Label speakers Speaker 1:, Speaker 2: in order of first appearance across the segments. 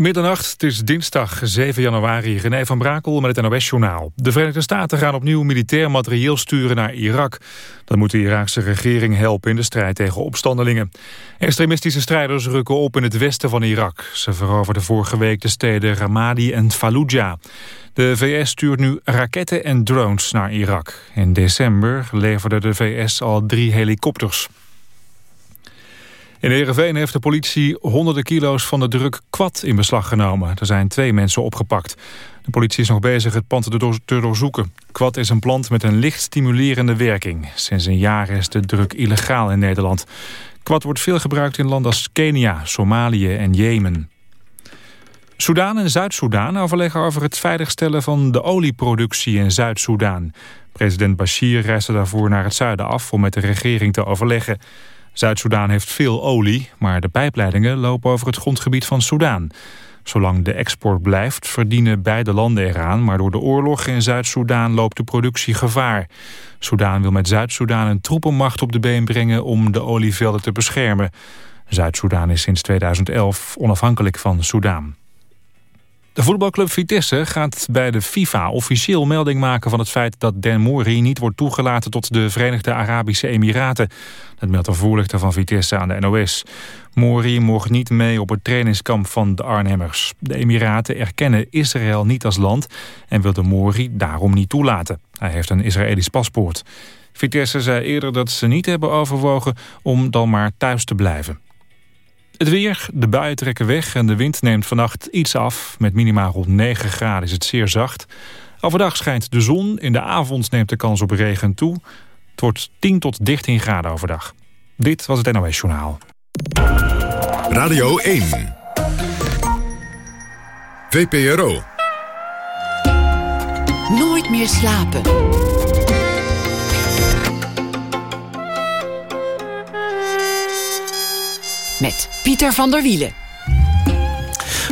Speaker 1: Middernacht, het is dinsdag 7 januari. René van Brakel met het NOS-journaal. De Verenigde Staten gaan opnieuw militair materieel sturen naar Irak. Dat moet de Iraakse regering helpen in de strijd tegen opstandelingen. Extremistische strijders rukken op in het westen van Irak. Ze veroverden vorige week de steden Ramadi en Fallujah. De VS stuurt nu raketten en drones naar Irak. In december leverde de VS al drie helikopters. In Heerenveen heeft de politie honderden kilo's van de druk kwad in beslag genomen. Er zijn twee mensen opgepakt. De politie is nog bezig het pand te doorzoeken. Kwad is een plant met een licht stimulerende werking. Sinds een jaar is de druk illegaal in Nederland. Kwad wordt veel gebruikt in landen als Kenia, Somalië en Jemen. Soedan en Zuid-Soedan overleggen over het veiligstellen van de olieproductie in Zuid-Soedan. President Bashir reisde daarvoor naar het zuiden af om met de regering te overleggen. Zuid-Soedan heeft veel olie, maar de pijpleidingen lopen over het grondgebied van Soedan. Zolang de export blijft, verdienen beide landen eraan... maar door de oorlog in Zuid-Soedan loopt de productie gevaar. Soedan wil met Zuid-Soedan een troepenmacht op de been brengen... om de olievelden te beschermen. Zuid-Soedan is sinds 2011 onafhankelijk van Soedan. De voetbalclub Vitesse gaat bij de FIFA officieel melding maken van het feit dat Den Mori niet wordt toegelaten tot de Verenigde Arabische Emiraten. Dat meldt een voorlichter van Vitesse aan de NOS. Mori mocht niet mee op het trainingskamp van de Arnhemmers. De Emiraten erkennen Israël niet als land en wil de Mori daarom niet toelaten. Hij heeft een Israëlisch paspoort. Vitesse zei eerder dat ze niet hebben overwogen om dan maar thuis te blijven. Het weer, de buien trekken weg en de wind neemt vannacht iets af. Met minimaal rond 9 graden is het zeer zacht. Overdag schijnt de zon, in de avond neemt de kans op regen toe. Het wordt 10 tot 13 graden overdag. Dit was het NOS Journaal.
Speaker 2: Radio 1 VPRO
Speaker 3: Nooit meer slapen. Met Pieter van der Wielen.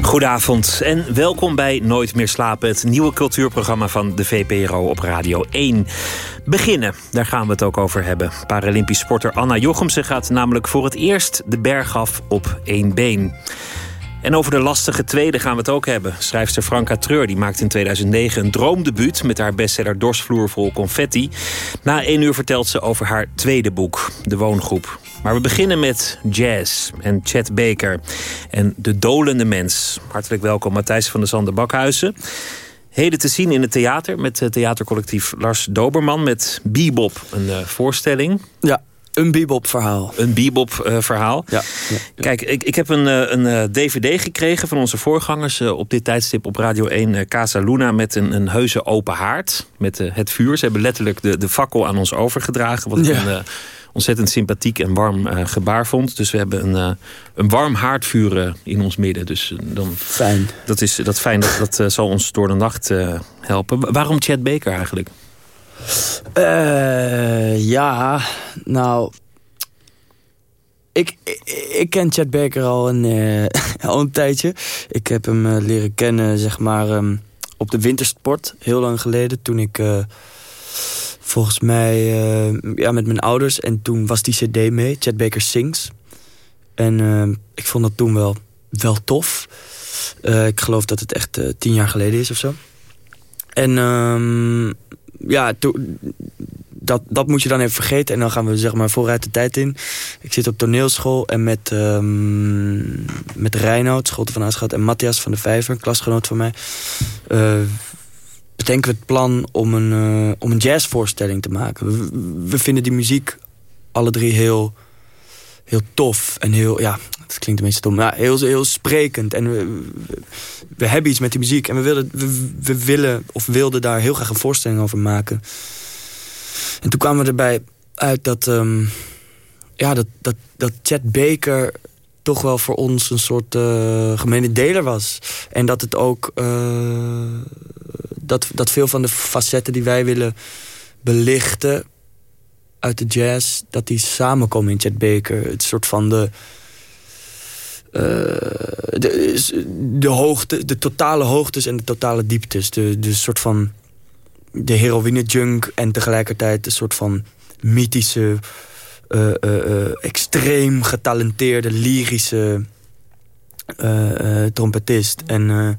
Speaker 4: Goedenavond en welkom bij Nooit meer slapen, het nieuwe cultuurprogramma van de VPRO op Radio 1. Beginnen, daar gaan we het ook over hebben. Paralympisch sporter Anna Jochemsen gaat namelijk voor het eerst de berg af op één been. En over de lastige tweede gaan we het ook hebben. Schrijfster Franka Treur die maakt in 2009 een droomdebuut... met haar bestseller Dorsvloer vol confetti. Na één uur vertelt ze over haar tweede boek, De Woongroep. Maar we beginnen met jazz en Chet Baker en De Dolende Mens. Hartelijk welkom Matthijs van der Zande Bakhuizen. Heden te zien in het theater met het theatercollectief Lars Doberman... met Bebop, een uh, voorstelling.
Speaker 5: Ja, een bebop-verhaal.
Speaker 4: Een bebop-verhaal.
Speaker 5: Ja,
Speaker 4: Kijk, ik, ik heb een, eh, een dvd eh, gekregen van onze voorgangers... op dit tijdstip op Radio 1, Casa Luna... met een, een heuse open haard, met het vuur. Ze hebben letterlijk de, de fakkel aan ons overgedragen. Wat ja. een ontzettend sympathiek en warm uh, gebaar vond. Dus we hebben een, uh, een warm haardvuur uh, in ons midden. Dus dan,
Speaker 5: fijn.
Speaker 4: Dat is dat fijn. Dat, dat zal ons door de nacht helpen. Waarom Chad Baker eigenlijk?
Speaker 5: ja, nou... Ik, ik, ik, ken Chad Baker al een, al een tijdje. Ik heb hem leren kennen, zeg maar, um, op de wintersport. Heel lang geleden, toen ik volgens mij uh, ja, met mijn ouders. En toen was die cd mee, Chad Baker Sings. En uh, ik vond dat toen wel, wel tof. Uh, ik geloof dat het echt tien jaar geleden is of zo. En um, ja, dat, dat moet je dan even vergeten. En dan gaan we zeg maar vooruit de tijd in. Ik zit op toneelschool en met, um, met Reinoud, Scholte van Aanschat... en Matthias van de Vijver, klasgenoot van mij bedenken we het plan om een, uh, om een jazzvoorstelling te maken. We, vinden die muziek alle drie heel, heel tof en heel, ja, het klinkt een beetje dom, maar heel, heel sprekend. En we, we, hebben iets met die muziek en we willen, we, willen of wilden daar heel graag een voorstelling over maken. En toen kwamen we erbij uit dat, um, ja, dat, dat, dat Chet Baker toch wel voor ons een soort uh, gemene deler was. En dat het ook... Uh, dat, dat veel van de facetten die wij willen belichten uit de jazz... dat die samenkomen in Chet Baker. Het soort van de... De, de, hoogte, de totale hoogtes en de totale dieptes. De, de soort van de heroïne-junk en tegelijkertijd een soort van mythische uh, uh, extreem getalenteerde, lyrische trompetist. En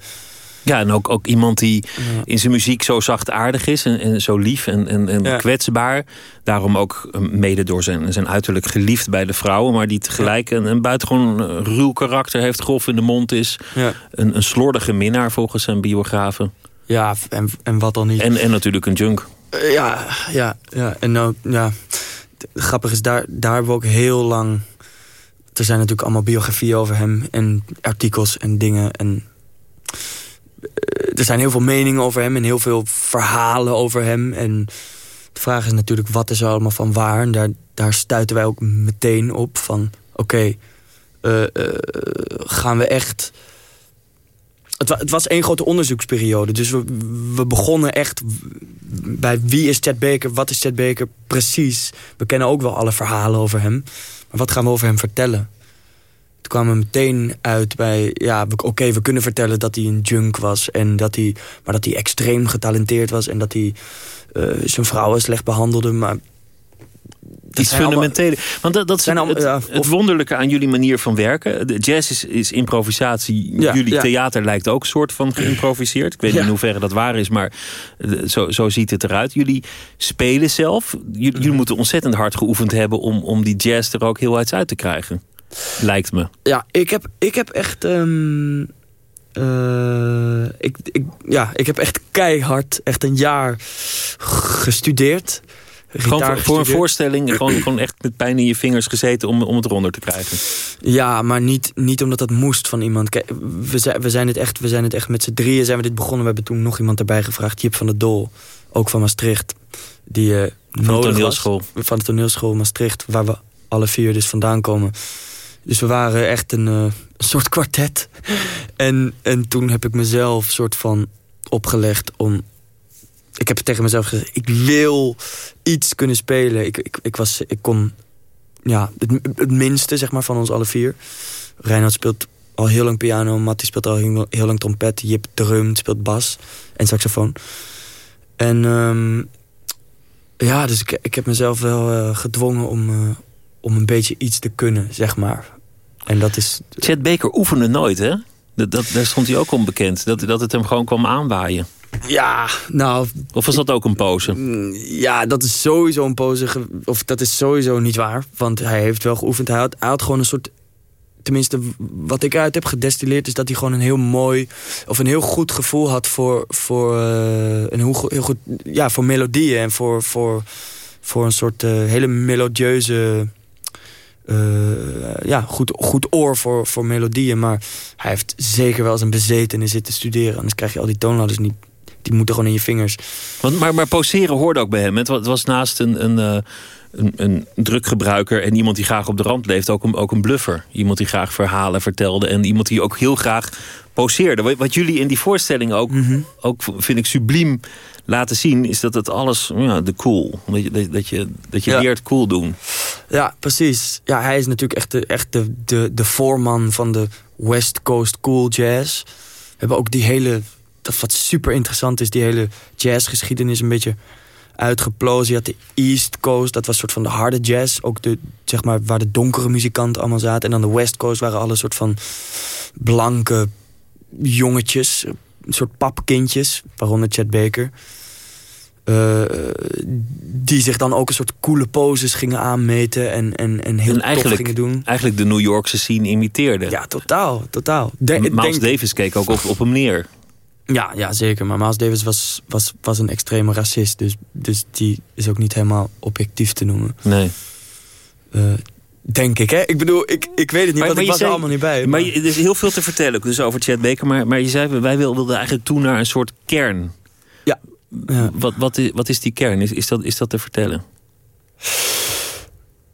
Speaker 4: ja, en ook, ook iemand die in zijn muziek zo zachtaardig is en, en zo lief en, en, en kwetsbaar. Daarom ook mede door zijn, zijn uiterlijk geliefd bij de vrouwen, maar die tegelijk een, een buitengewoon ruw karakter heeft, grof in de mond is. Ja. Een, een slordige minnaar volgens zijn biografen.
Speaker 5: Ja, en, en wat dan niet.
Speaker 4: En, en natuurlijk een junk.
Speaker 5: Ja, ja, ja. En nou, ja. Grappig is, daar, daar hebben we ook heel lang... Er zijn natuurlijk allemaal biografieën over hem en artikels en dingen. En er zijn heel veel meningen over hem en heel veel verhalen over hem. En de vraag is natuurlijk, wat is er allemaal van waar? En daar, daar stuiten wij ook meteen op van, oké, eh, eh, gaan we echt... Het, het, was één grote onderzoeksperiode. Dus we, begonnen echt bij wie is Chet Baker, wat is Chet Baker precies. We kennen ook wel alle verhalen over hem. Maar wat gaan we over hem vertellen? Toen kwamen we meteen uit bij... ja, oké, we kunnen vertellen dat hij een junk was... En dat hij, maar dat hij extreem getalenteerd was... en dat hij uh, zijn vrouwen slecht behandelde. Maar
Speaker 4: iets fundamentele. Want dat, dat is het, het, wonderlijke aan jullie manier van werken. De jazz is, is improvisatie. jullie theater lijkt ook een soort van geïmproviseerd. Ik weet niet in hoeverre dat waar is, maar eh, zo, zo ziet het eruit. Jullie spelen zelf. Jullie, jullie moeten ontzettend hard geoefend hebben om, om die jazz er ook heel uit uit te krijgen. Lijkt me.
Speaker 5: Ja, ik heb, ik heb echt... Um, ik, ik, ja, ik heb echt keihard, echt een jaar gestudeerd.
Speaker 4: Gewoon voor, een voorstelling, gewoon, gewoon echt met pijn in je vingers gezeten om, om het eronder te krijgen.
Speaker 5: Ja, maar niet, niet omdat dat moest van iemand. Kijk, we, zijn, we, zijn het echt, we zijn het echt met z'n drieën zijn we dit begonnen. We hebben toen nog iemand erbij gevraagd, Jip van der Dol, ook van Maastricht. Die, uh,
Speaker 4: van de toneelschool.
Speaker 5: Was, van de toneelschool Maastricht, waar we alle vier dus vandaan komen. Dus we waren echt een, uh, soort kwartet. en, en toen heb ik mezelf soort van opgelegd om... Ik heb tegen mezelf gezegd, ik wil iets kunnen spelen. Ik, ik, ik, was, ik kon ja, het, minste zeg maar, van ons alle vier. Reinhard speelt al heel lang piano. Mattie speelt al heel, lang trompet. Jip drumt, speelt bas en saxofoon. En um, ja, dus ik, ik heb mezelf wel uh, gedwongen om, uh, om een beetje iets te kunnen, zeg maar. En dat is...
Speaker 4: Chet Baker oefende nooit, hè? Dat, dat, daar stond hij ook onbekend. Dat, dat het hem gewoon kwam aanwaaien.
Speaker 5: Ja, nou...
Speaker 4: Of was dat ook een pose?
Speaker 5: Mm, ja, dat is sowieso een pose. Of dat is sowieso niet waar. Want hij heeft wel geoefend. Hij had, hij had gewoon een soort... Tenminste, wat ik uit heb gedestilleerd... is dat hij gewoon een heel mooi... of een heel goed gevoel had voor... voor uh, een heel, heel goed... ja, voor melodieën. En voor, voor, voor een soort uh, hele melodieuze uh, ja, goed, goed oor voor, voor melodieën. Maar hij heeft zeker wel zijn bezetenis zitten studeren. Anders krijg je al die toonladders niet. Die moeten gewoon in je vingers.
Speaker 4: Want, maar, maar poseren hoorde ook bij hem. Het was naast een, een, eh, een, een drukgebruiker en iemand die graag op de rand leeft... Ook een, ook een bluffer. Iemand die graag verhalen vertelde. En iemand die ook heel graag poseerde. Wat jullie in die voorstelling ook, mhm. ook vind ik subliem laten zien... is dat het alles, ja, de cool. Dat je, dat je, dat je leert cool doen.
Speaker 5: Ja, precies. Ja, hij is natuurlijk echt de, echt de, de, de voorman van de West Coast cool jazz. We hebben ook die hele... Wat super interessant is, die hele jazzgeschiedenis een beetje uitgeplozen. Je had de East Coast, dat was een soort van de harde jazz. Ook de, zeg maar, waar de donkere muzikanten allemaal zaten. En dan de West Coast waren alle soort van blanke jongetjes. Een soort papkindjes, waaronder Chad Baker. Uh, die zich dan ook een soort coole poses gingen aanmeten en, en, en heel en tof gingen doen.
Speaker 4: Eigenlijk de New Yorkse scene imiteerde.
Speaker 5: Ja, totaal, totaal.
Speaker 4: De, Miles Davis keek ook op, op hem neer.
Speaker 5: Ja, ja, zeker. Maar Miles Davis was, was, was een extreme racist. Dus, dus die is ook niet helemaal objectief te noemen.
Speaker 4: Nee.
Speaker 5: Uh, denk ik, hè? Ik bedoel, ik, ik weet het niet, maar, want ik was er allemaal niet bij.
Speaker 4: Maar, er is heel veel te vertellen dus over Chad Baker. Maar, maar je zei, wij wilden eigenlijk toe naar een soort kern.
Speaker 5: Ja.
Speaker 4: ja. Wat, wat, is, wat is die kern? Is, is, dat, is dat te vertellen?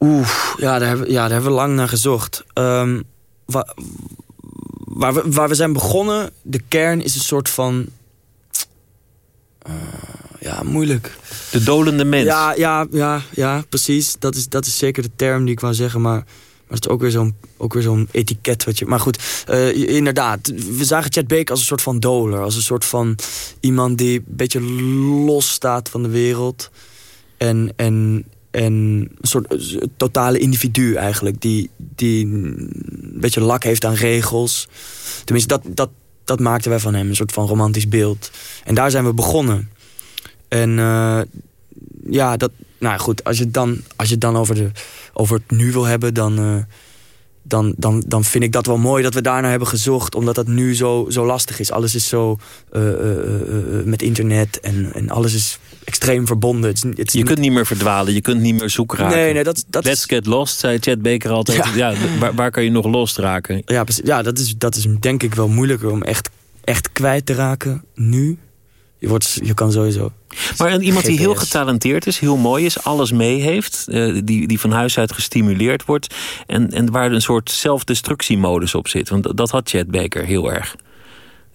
Speaker 5: Oeh, ja, daar hebben, ja, daar hebben we lang naar gezocht. Um, waar, we, waar we zijn begonnen, de kern is een soort van... Uh, ja, moeilijk.
Speaker 4: De dolende mens.
Speaker 5: Ja, ja, ja, ja precies. Dat is, dat is zeker de term die ik wou zeggen, maar... Maar het is ook weer zo'n zo'n etiket. Wat je, maar goed, uh, inderdaad. We zagen Chad Baker als een soort van doler. Als een soort van iemand die een beetje los staat van de wereld. En, en en een soort eh, totale individu eigenlijk. Die, die een beetje lak heeft aan regels. Tenminste, dat, dat, dat maakten wij van hem. Een soort van romantisch beeld. En daar zijn we begonnen. En uh, ja, dat, nou goed, als je het dan, als je dan over, de, over het nu wil hebben, dan, uh, dan, dan, dan vind ik dat wel mooi dat we daarnaar hebben gezocht. Omdat dat nu zo, zo lastig is. Alles is zo uh, met internet en, en alles is extreem verbonden. Het is, het is
Speaker 4: je kunt niet meer verdwalen, je kunt niet meer zoek raken.
Speaker 5: Nee, nee, dat, dat
Speaker 4: Let's get lost, zei Chad Baker altijd. Ja. ja waar, waar, kan je nog los raken?
Speaker 5: Ja, ja dat, is, dat is denk ik wel moeilijker om echt, echt kwijt te raken nu. Je, wordt, je kan sowieso...
Speaker 4: Maar iemand die heel getalenteerd is, heel mooi is, alles mee heeft... Uh, die, die van huis uit gestimuleerd wordt... en, en waar een soort zelfdestructiemodus op zit. Want dat had Chad Baker heel erg.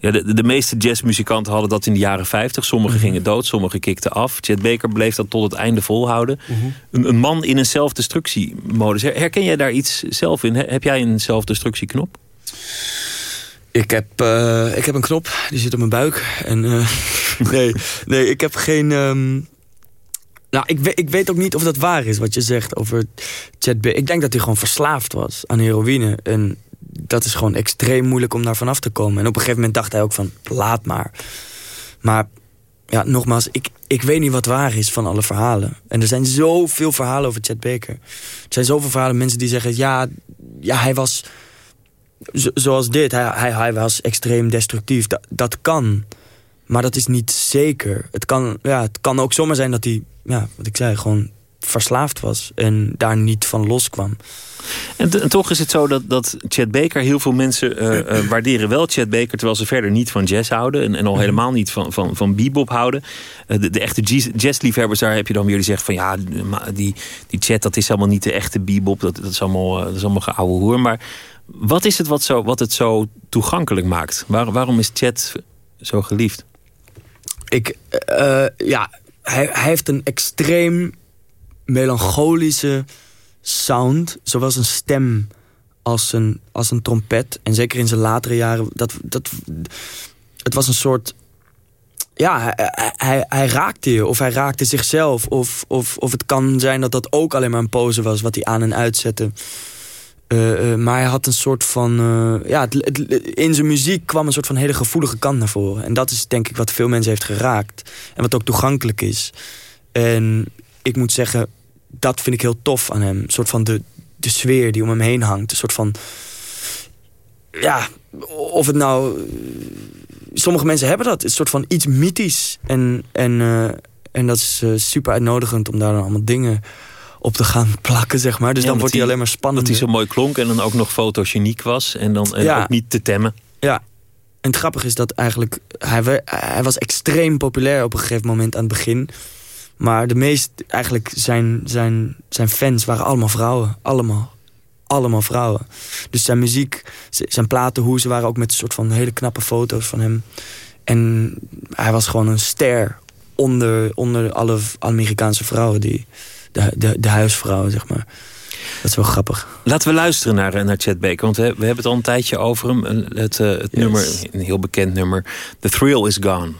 Speaker 4: Ja, de, de meeste jazzmuzikanten hadden dat in de jaren 50. Sommigen mm -hmm. gingen dood, sommigen kikten af. Chet Baker bleef dat tot het einde volhouden. Mm -hmm. een, een, man in een zelfdestructiemodus. Herken jij daar iets zelf in? Heb jij een zelfdestructieknop?
Speaker 5: Ik heb, uh, ik heb een knop, die zit op mijn buik. En, uh, nee, nee, ik heb geen... Um... Nou, ik weet, ik weet ook niet of dat waar is wat je zegt over Chet Baker. Ik denk dat hij gewoon verslaafd was aan heroïne. En dat is gewoon extreem moeilijk om daar vanaf te komen. En op een gegeven moment dacht hij ook van, laat maar. Maar ja, nogmaals, ik, ik weet niet wat waar is van alle verhalen. En er zijn zoveel verhalen over Chet Baker. Er zijn zoveel verhalen, mensen die zeggen... ja, ja hij was zoals dit. Hij, hij, hij was extreem destructief. Dat, dat kan. Maar dat is niet zeker. Het kan, ja, het kan ook zomaar zijn dat hij, ja, wat ik zei, gewoon verslaafd was. En daar niet van loskwam.
Speaker 4: En, en, toch is het zo dat, dat Chet Baker... heel veel mensen uh, uh, waarderen wel Chet Baker... terwijl ze verder niet van jazz houden... en, en al mhm. helemaal niet van, van, van bebop houden. Uh, de, de, echte jazzliefhebbers, daar heb je dan weer die zeggen van... ja, die, die Chet, dat is allemaal niet de echte bebop. Dat, dat, is allemaal, dat is allemaal geouwe hoer. Maar wat is het wat, zo, wat het zo toegankelijk maakt? Waar, waarom is Chet zo geliefd?
Speaker 5: Ik, ja, hij, hij heeft een extreem melancholische sound. Zowel een stem als een, als een trompet. En zeker in zijn latere jaren. Dat, dat, het was een soort... Ja, hij, hij, raakte je. Of hij raakte zichzelf. Of, of, of het kan zijn dat dat ook alleen maar een pose was... wat hij aan en uitzette. Uh, uh, maar hij had een soort van... Uh, ja, in zijn muziek kwam een soort van hele gevoelige kant naar voren. En dat is denk ik wat veel mensen heeft geraakt. En wat ook toegankelijk is. En ik moet zeggen, dat vind ik heel tof aan hem. Een soort van de, de sfeer die om hem heen hangt. Een soort van... Ja, of het nou... Sommige mensen hebben dat. Een soort van iets mythisch. En, en, en dat is super uitnodigend om daar dan allemaal dingen op te gaan plakken, zeg maar. Dus ja, dan wordt hij alleen maar spannend.
Speaker 4: Dat hij zo mooi klonk en dan ook nog fotogeniek was. En dan en ja. ook niet te temmen.
Speaker 5: Ja, en het grappige is dat eigenlijk... Hij, hij was extreem populair op een gegeven moment aan het begin... Maar de meest, eigenlijk zijn, zijn, zijn fans waren allemaal vrouwen. Allemaal. Allemaal vrouwen. Dus zijn muziek, zijn platen, hoe ze waren ook met een soort van hele knappe foto's van hem. En hij was gewoon een ster onder, onder alle Amerikaanse vrouwen. Die, de, de, de huisvrouwen, zeg maar. Dat is wel grappig.
Speaker 4: Laten we luisteren naar, naar Chet Baker. Want we, hebben het al een tijdje over hem. Het, uh, het yes. nummer, een heel bekend nummer. The Thrill is Gone.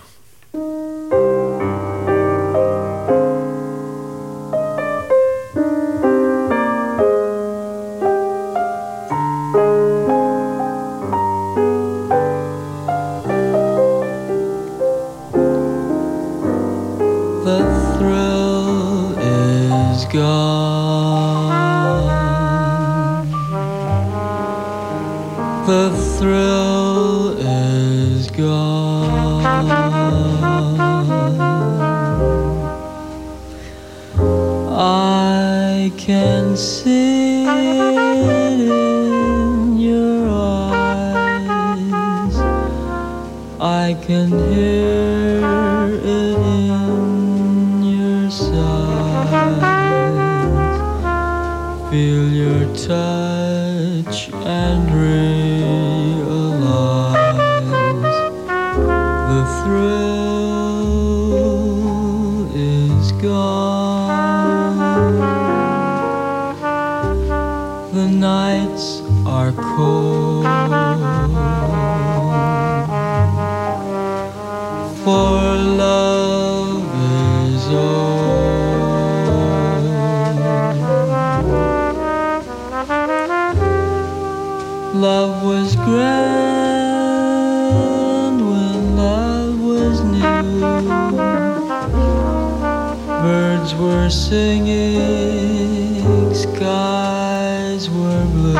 Speaker 6: Singing skies were blue.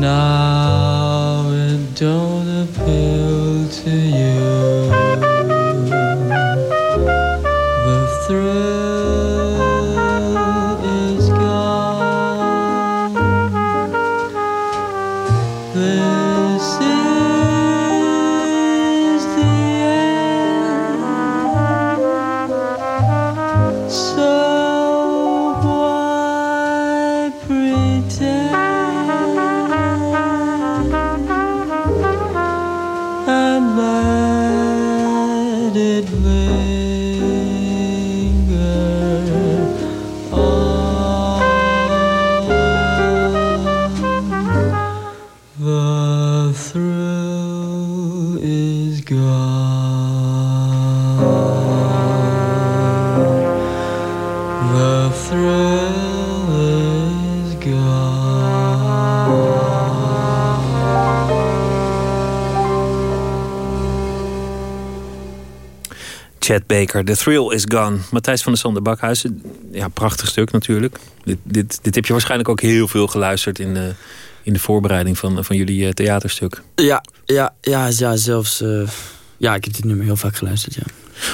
Speaker 6: Now
Speaker 4: Baker, The Thrill is Gone. Matthijs van der Sander Bakhuizen. Ja, prachtig stuk natuurlijk. Dit, dit, dit heb je waarschijnlijk ook heel veel geluisterd... in de, in de voorbereiding van, van jullie eh, theaterstuk.
Speaker 5: Ja, ja, ja, ja zelfs... eh, ja, ik heb dit nummer heel vaak geluisterd, ja.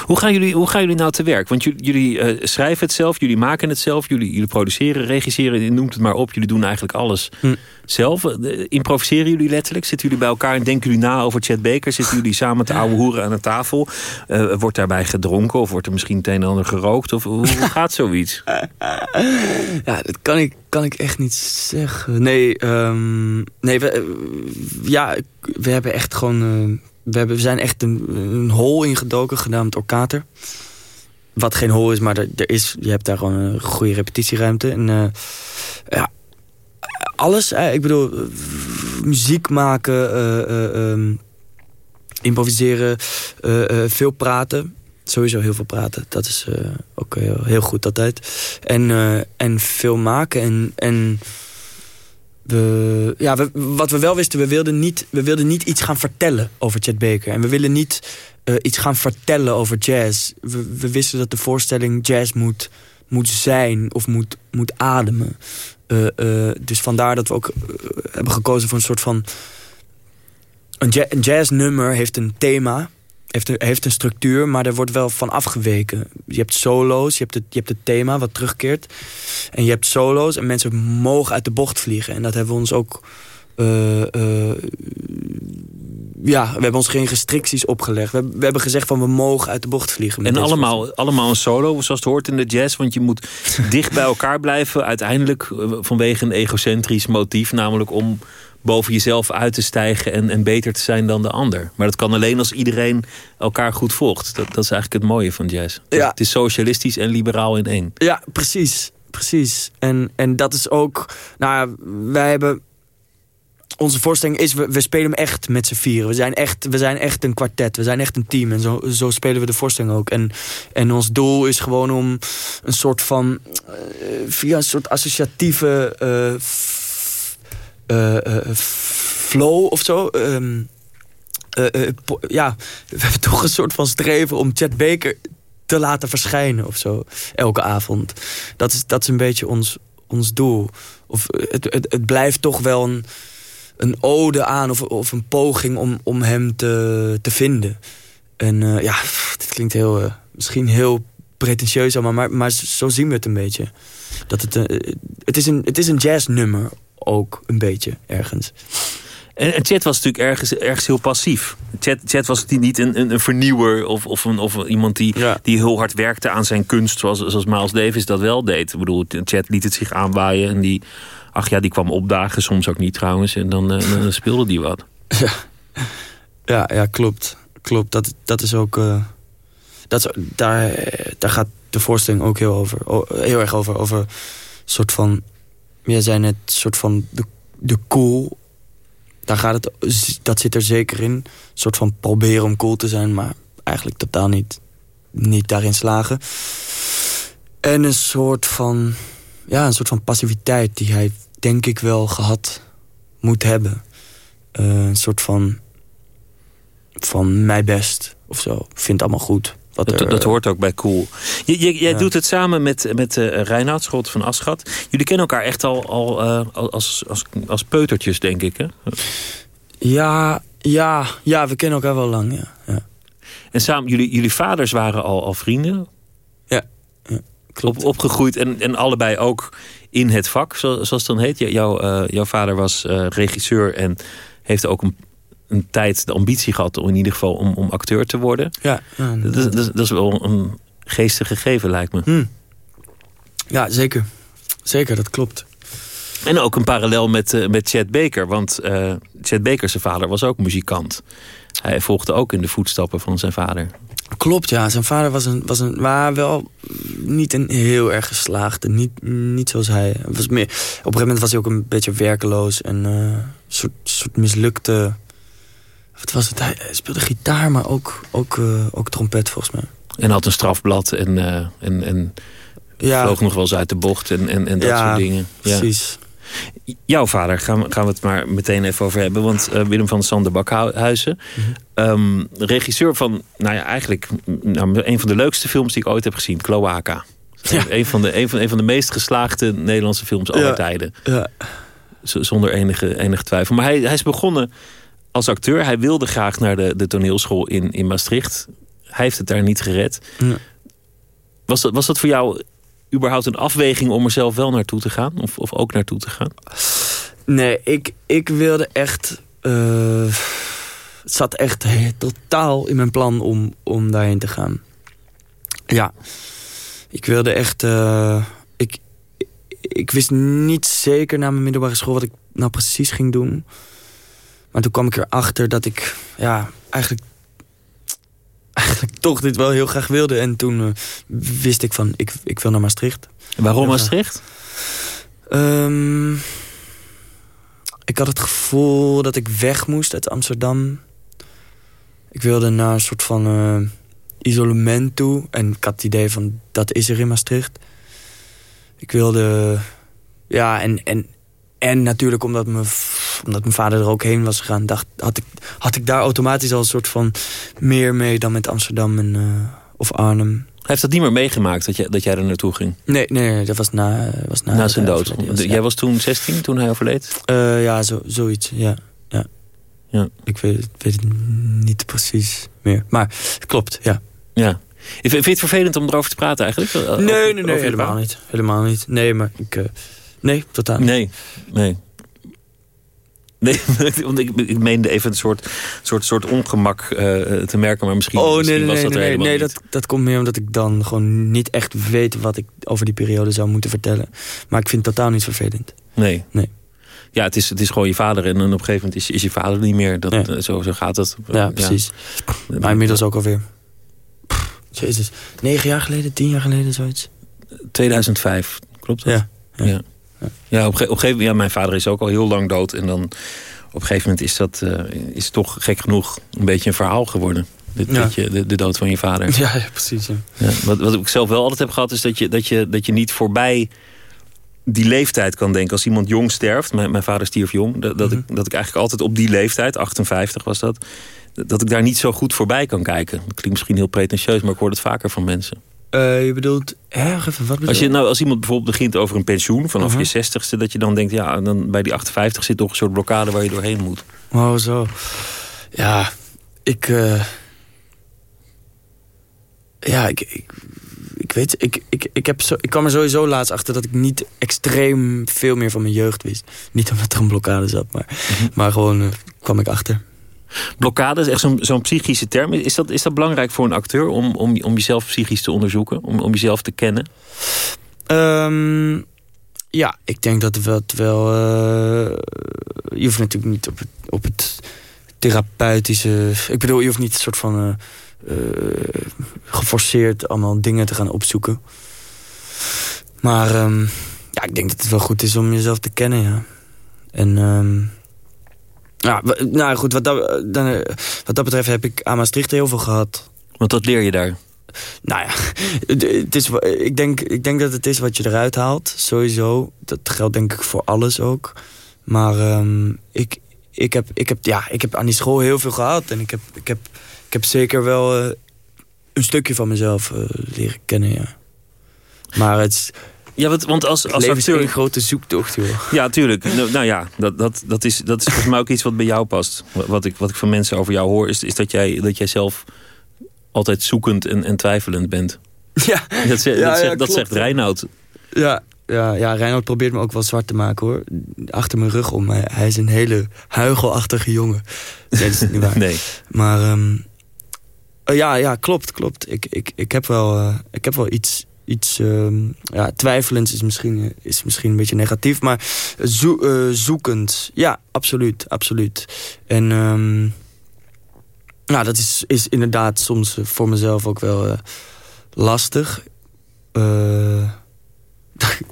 Speaker 4: Hoe gaan jullie, hoe gaan jullie nou te werk? Want jullie, jullie eh, schrijven het zelf, jullie maken het zelf... jullie, jullie produceren, regisseren, je noemt het maar op. Jullie doen eigenlijk alles
Speaker 5: Hm.
Speaker 4: zelf. Eh, improviseren jullie letterlijk? Zitten jullie bij elkaar en denken jullie na over Chad Baker? Zitten jullie samen te ouwe hoeren aan de tafel? Eh, wordt daarbij gedronken of wordt er misschien het een en ander gerookt? Of hoe, hoe gaat zoiets?
Speaker 5: Ja, dat kan ik, kan ik echt niet zeggen. Nee, ehm, nee we, ja, we hebben echt gewoon... we, hebben, we zijn echt een, hol ingedoken, genaamd Orkater. Wat geen hol is, maar er, er is, je hebt daar gewoon een goede repetitieruimte. En eh, ja, alles. eh, ik bedoel, muziek maken, eh, eh, ehm, improviseren, veel praten. Sowieso heel veel praten. Dat is ook heel, heel goed altijd. En, en veel maken. En, en ja, wat we wel wisten, we wilden, niet, we wilden niet iets gaan vertellen over Chet Baker. En we willen niet eh, iets gaan vertellen over jazz. We, wisten dat de voorstelling jazz moet, moet zijn of moet, moet ademen. Eh, eh, dus vandaar dat we ook hebben gekozen voor een soort van... Een jazznummer heeft een thema, heeft een, heeft een structuur, maar er wordt wel van afgeweken. Je hebt solo's, je hebt, het, je hebt het thema wat terugkeert. En je hebt solo's en mensen mogen uit de bocht vliegen. En dat hebben we ons ook... eh, eh, ja, we hebben ons geen restricties opgelegd. We, hebben- we hebben gezegd van we mogen uit de bocht vliegen.
Speaker 4: En allemaal, allemaal een solo, zoals het hoort in de jazz. Want je moet dicht bij elkaar blijven. Uiteindelijk eh, vanwege een egocentrisch motief. Namelijk om boven jezelf uit te stijgen en, en beter te zijn dan de ander. Maar dat kan alleen als iedereen elkaar goed volgt. Dat, dat is eigenlijk het mooie van jazz. Het is-
Speaker 5: Ja.
Speaker 4: Het is socialistisch en liberaal in één.
Speaker 5: Ja, precies. Precies. En, en dat is ook... Nou ja, wij hebben... Onze voorstelling is, we, we spelen hem echt met z'n vieren. We zijn echt, we zijn echt een kwartet. We zijn echt een team. En zo, zo spelen we de voorstelling ook. En, en ons doel is gewoon om een soort van... eh, via een soort associatieve... eh, flow of zo... ehm, eh, eh, ja, we hebben toch een soort van streven om Chet Baker te laten verschijnen of zo. Elke avond. Dat is, dat is een beetje ons, ons doel. Of het, het, het blijft toch wel een, een ode aan of, of een poging om, om hem te, te vinden. En eh, ja, dit klinkt heel, eh, misschien heel pretentieus allemaal, maar, maar zo zien we het een beetje. Dat het, eh, het, is een, het is een jazznummer ook, een beetje, ergens.
Speaker 4: En, en Chet was natuurlijk ergens, ergens heel passief. Chet, Chet was niet een, een, een vernieuwer of, of, een, of iemand die,
Speaker 5: Ja.
Speaker 4: die heel hard werkte aan zijn kunst. Zoals, zoals Miles Davis dat wel deed. Ik bedoel, Chet liet het zich aanwaaien. En die, ach ja, die kwam opdagen. Soms ook niet trouwens. En dan, eh, dan speelde die wat.
Speaker 5: Ja, ja klopt. Klopt. Dat, dat is ook. eh, dat is, daar, daar gaat de voorstelling ook heel, over, heel erg over. Over een soort van. Jij zei net, soort van de, cool. Daar gaat het, dat zit er zeker in. Een soort van proberen om cool te zijn, maar eigenlijk totaal niet, niet daarin slagen. En een soort van. Ja, een soort van passiviteit die hij denk ik wel gehad moet hebben. Eh, een soort van van mij best of zo. Vind het allemaal goed. Wat
Speaker 4: Dat,
Speaker 5: er,
Speaker 4: dat hoort ook bij Cool. Je, je- jij
Speaker 5: Ja.
Speaker 4: doet het samen met, met eh Reinoud Schot van Aschat. Jullie kennen elkaar echt al, al eh, als, als, als peutertjes, denk ik. Hè?
Speaker 5: Ja, ja, ja, we kennen elkaar wel lang, ja. ja.
Speaker 4: En samen, jullie, jullie vaders waren al, al vrienden.
Speaker 5: Ja, ja, klopt.
Speaker 4: Op, opgegroeid en, en allebei ook in het vak, zo- zoals het dan heet. Jou- Jouw, eh, jouw vader was eh, regisseur en heeft ook een, een tijd de ambitie gehad... om in ieder geval om, om acteur te worden.
Speaker 5: Ja, ja,
Speaker 4: Dat, is- dat, is- dat is wel een geestig gegeven, lijkt me.
Speaker 5: Hm. ja zeker. Zeker, dat klopt.
Speaker 4: En ook een parallel met, eh, met Chet Baker. Want eh Chet Baker, zijn vader, was ook muzikant. Hij volgde ook in de voetstappen van zijn vader.
Speaker 5: Klopt, ja. Zijn vader was een, was een maar wel niet een heel erg geslaagde. Niet, niet zoals hij. Was meer, op een gegeven moment was hij ook een beetje werkeloos en eh, een soort, soort mislukte. Wat was het? Hij, speelde gitaar, maar ook, ook, eh, ook trompet volgens mij.
Speaker 4: En had een strafblad en, eh, en, en
Speaker 5: Ja,
Speaker 4: vloog nog wel eens uit de bocht en, en, en dat
Speaker 5: Ja,
Speaker 4: soort dingen. Ja.
Speaker 5: precies.
Speaker 4: Jouw vader, gaan we, gaan we het maar meteen even over hebben. Want eh, Willem van Sander Bakhuizen,
Speaker 5: Mhm.
Speaker 4: ehm, regisseur van, nou ja, eigenlijk nou, een van de leukste films die ik ooit heb gezien, Cloaca.
Speaker 5: Ja.
Speaker 4: Een, van de, een, van, een van de meest geslaagde Nederlandse films aller tijden.
Speaker 5: Ja,
Speaker 4: zonder enige, enige twijfel. Maar hij, hij is begonnen als acteur. Hij wilde graag naar de, de toneelschool in, in Maastricht. Hij heeft het daar niet gered.
Speaker 5: Ja.
Speaker 4: Was, dat, was dat voor jou überhaupt een afweging om er zelf wel naartoe te gaan? Of, of ook naartoe te gaan?
Speaker 5: Nee, ik, ik wilde echt... eh, het zat echt he- totaal in mijn plan om, om daarheen te gaan. Ja. Ik wilde echt... eh, ik, ik wist niet zeker na mijn middelbare school... wat ik nou precies ging doen. Maar toen kwam ik erachter dat ik... Ja, eigenlijk... Eigenlijk toch dit wel heel graag wilde. En toen eh, wist ik van, ik, ik wil naar Maastricht.
Speaker 4: Waarom. Maastricht?
Speaker 5: Ehm, ik had het gevoel dat ik weg moest uit Amsterdam. Ik wilde naar een soort van eh, isolement toe. En ik had het idee van, dat is er in Maastricht. Ik wilde... Ja, en, en, en natuurlijk omdat mijn, omdat mijn vader er ook heen was gegaan... Dacht, had, ik, had ik daar automatisch al een soort van meer mee dan met Amsterdam en, eh, of Arnhem.
Speaker 4: Hij heeft dat niet meer meegemaakt dat jij, dat jij er naartoe ging.
Speaker 5: Nee, nee, dat was na, was na,
Speaker 4: na zijn dood.
Speaker 5: ja.
Speaker 4: Jij was toen 16 toen hij overleed?
Speaker 5: Eh, ja, zo, zoiets, ja. ja.
Speaker 4: Ja.
Speaker 5: Ik weet, het- weet het niet precies meer. Maar het klopt, ja.
Speaker 4: Ja. Vind je het vervelend om erover te praten eigenlijk?
Speaker 5: Nee, nee, helemaal niet. Helemaal niet. Nee, maar ik... eh, nee, totaal niet.
Speaker 4: Nee, nee. Nee, want ik, ik meende even een soort, soort, soort ongemak eh, te merken, maar misschien,
Speaker 5: Oh, nee,
Speaker 4: misschien
Speaker 5: nee,
Speaker 4: was dat
Speaker 5: nee,
Speaker 4: helemaal
Speaker 5: nee,
Speaker 4: niet.
Speaker 5: dat, dat komt meer omdat ik dan gewoon niet echt weet wat ik over die periode zou moeten vertellen. Maar ik vind het totaal niet vervelend.
Speaker 4: Nee.
Speaker 5: Nee.
Speaker 4: Ja, het is, het is gewoon je vader en dan op een gegeven moment is, is je vader niet meer. Dat,
Speaker 5: Ja.
Speaker 4: eh, zo, zo gaat het.
Speaker 5: Ja, precies. Maar inmiddels ook alweer... Pff, Jezus, negen jaar geleden, tien jaar geleden, zoiets.
Speaker 4: 2005, klopt dat?
Speaker 5: Ja.
Speaker 4: Ja, ja. op, een op gegeven moment, ja, mijn vader is ook al heel lang dood. En dan op een gegeven moment is dat eh, is toch gek genoeg een beetje een verhaal geworden. Dit,
Speaker 5: Ja.
Speaker 4: dit je- de, de dood van je vader.
Speaker 5: Ja, ja precies. Ja.
Speaker 4: Wat, wat ik zelf wel altijd heb gehad, is dat je, dat je, dat je niet voorbij die leeftijd kan denken. Als iemand jong sterft, mijn, mijn vader stierf jong, dat, dat, ik, dat ik eigenlijk altijd op die leeftijd, 58 was dat, dat ik daar niet zo goed voorbij kan kijken. Dat klinkt misschien heel pretentieus, maar ik hoor het vaker van mensen.
Speaker 5: Eh, je bedoelt... Hè, even, wat bedoel
Speaker 4: Als, je, nou, als iemand bijvoorbeeld begint over een pensioen vanaf
Speaker 5: Mhm.
Speaker 4: je 60ste, dat je dan denkt, ja, dan bij die 58 zit toch een soort blokkade waar je doorheen moet.
Speaker 5: Oh, zo. Ja, ik... eh, Ja, ik, ik, ik weet... Ik, ik, ik, heb zo, ik kwam er sowieso laatst achter dat ik niet extreem veel meer van mijn jeugd wist. Niet omdat er een blokkade zat, maar, maar gewoon eh, kwam ik achter.
Speaker 4: Blokkade is echt zo'n psychische term. Is dat, is dat belangrijk voor een acteur om, om, om jezelf psychisch te onderzoeken? Om, om jezelf te kennen?
Speaker 5: Ehm, ja, ik denk dat het wel... eh, je hoeft natuurlijk niet op het, op het therapeutische... Ik bedoel, je hoeft niet een soort van... eh, eh, geforceerd allemaal dingen te gaan opzoeken. Maar ehm, ja, ik denk dat het wel goed is om jezelf te kennen, ja. En... ehm, ja, nou goed, wat dat, dan, eh, wat dat betreft heb ik aan Maastricht heel veel gehad.
Speaker 4: Want dat leer je daar.
Speaker 5: Nou ja, het- is, ik, denk, ik denk dat het is wat je eruit haalt, sowieso. Dat geldt denk ik voor alles ook. Maar ehm, ik, ik, heb, ik, heb, ja, ik heb aan die school heel veel gehad. En ik heb, ik heb, ik heb zeker wel eh, een stukje van mezelf eh, leren kennen, ja. Maar het is,
Speaker 4: Ja, want, want als, als acteur...
Speaker 5: één grote zoektocht, joh.
Speaker 4: Ja, tuurlijk. Nou, nou ja, dat, dat, dat, is, dat is volgens mij ook iets wat bij jou past. Wat ik, wat ik van mensen over jou hoor, is, is dat, jij, dat jij zelf altijd zoekend en, en twijfelend bent.
Speaker 5: Ja,
Speaker 4: Dat, ze-
Speaker 5: Ja,
Speaker 4: dat,
Speaker 5: ja,
Speaker 4: zegt, dat
Speaker 5: klopt.
Speaker 4: zegt Reinoud.
Speaker 5: ja, ja, ja, Reinhard probeert me ook wel zwart te maken, hoor. Achter mijn rug om. Hij, hij is een hele huigelachtige jongen. Nee, dat is niet waar.
Speaker 4: Nee.
Speaker 5: Maar ehm, eh, ja, ja, klopt, klopt. Ik, ik, ik, heb, wel, eh, ik heb wel iets... iets ehm, ja, twijfelends is misschien, eh, is misschien een beetje negatief, maar eh, zoekend. Ja, absoluut, absoluut. En ehm, nou, dat is, is inderdaad soms eh, voor mezelf ook wel lastig.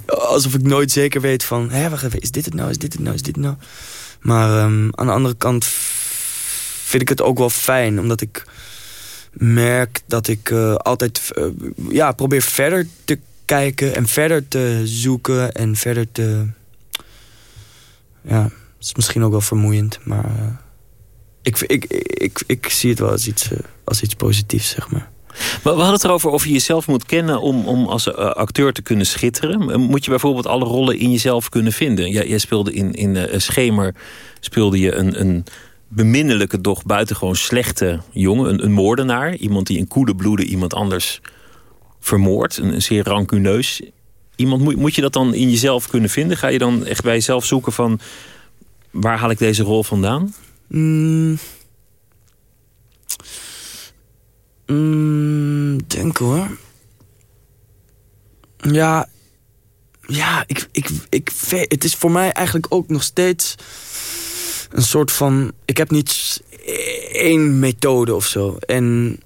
Speaker 5: Alsof ik nooit zeker weet van... Hé, wacht even, is dit het nou, is dit het nou, is dit het nou? Maar ehm, aan de andere kant vind ik het ook wel fijn. Omdat ik merk dat ik eh, altijd eh, ja, probeer verder te kijken... en verder te zoeken en verder te... Ja, het is misschien ook wel vermoeiend, maar... eh, ik, ik, ik, ik, zie het wel als iets, als iets positiefs, zeg maar.
Speaker 4: Maar we hadden het erover of je jezelf moet kennen om, om als acteur te kunnen schitteren. Moet je bijvoorbeeld alle rollen in jezelf kunnen vinden? Jij, jij speelde in, in Schemer speelde je een, een beminnelijke, doch buitengewoon slechte jongen. Een, moordenaar. Iemand die in koele bloeden iemand anders vermoordt. Een, zeer rancuneus. Iemand, moet, moet je dat dan in jezelf kunnen vinden? Ga je dan echt bij jezelf zoeken van... waar haal ik deze rol vandaan?
Speaker 5: Mm. Mm, denk hoor. Ja, ja ik, ik, ik, het is voor mij eigenlijk ook nog steeds een soort van... Ik heb niet één methode of zo. En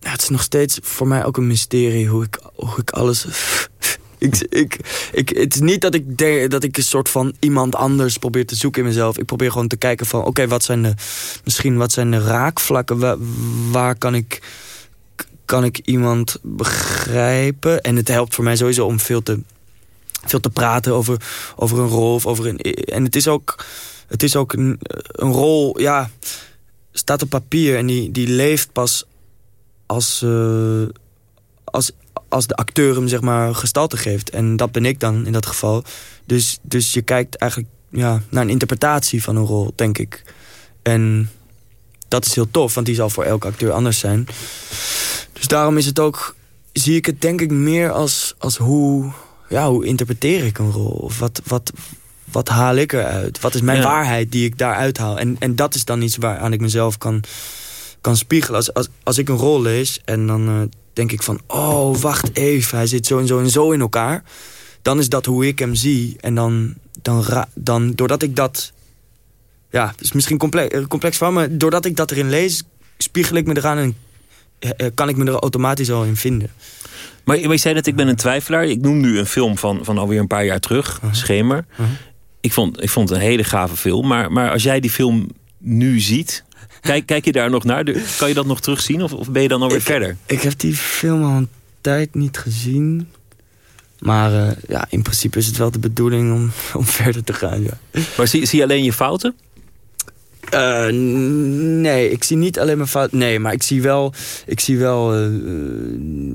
Speaker 5: het is nog steeds voor mij ook een mysterie hoe ik, hoe ik alles... ik, ik, ik, het is niet dat ik, dat ik een soort van iemand anders probeer te zoeken in mezelf. Ik probeer gewoon te kijken van... oké, wat zijn de, misschien wat zijn de raakvlakken? Waar, waar kan ik, kan ik iemand begrijpen? En het helpt voor mij sowieso om veel te, veel te praten over, over een rol. Of over een, en het is ook, het is ook een, een rol, ja, staat op papier... en die, die leeft pas als, eh, als, als de acteur hem zeg maar gestalte geeft. En dat ben ik dan in dat geval. Dus, dus je kijkt eigenlijk ja, naar een interpretatie van een rol, denk ik. En dat is heel tof, want die zal voor elke acteur anders zijn. Dus daarom is het ook, zie ik het denk ik meer als, als hoe, ja, hoe interpreteer ik een rol? Of wat, wat, wat haal ik eruit? Wat is mijn
Speaker 4: Ja.
Speaker 5: waarheid die ik daaruit haal? En, en dat is dan iets waaraan ik mezelf kan, kan spiegelen. Als, als, als ik een rol lees en dan eh, denk ik van... oh, wacht even, hij zit zo en zo en zo in elkaar. Dan is dat hoe ik hem zie. En dan, dan, dan doordat ik dat... Ja, het is misschien complex, eh, complex van, maar doordat ik dat erin lees... spiegel ik me eraan en eh, kan ik me er automatisch al in vinden.
Speaker 4: Maar maar je zei dat ik ben een twijfelaar. Ik noem nu een film van, van alweer een paar jaar terug, Schemer. Ik, vond, ik vond het een hele gave film. Maar, maar als jij die film nu ziet, kijk, kijk je daar nog naar? Kan je dat nog terugzien of, of ben je dan alweer
Speaker 5: Ik-
Speaker 4: verder?
Speaker 5: Ik heb die film al een tijd niet gezien. Maar eh, ja, in principe is het wel de bedoeling om, om verder te gaan, ja.
Speaker 4: Maar zie, zie je alleen je fouten?
Speaker 5: Eh, nee, ik zie niet alleen mijn fout. Nee, maar ik zie wel, ik zie wel, eh, eh,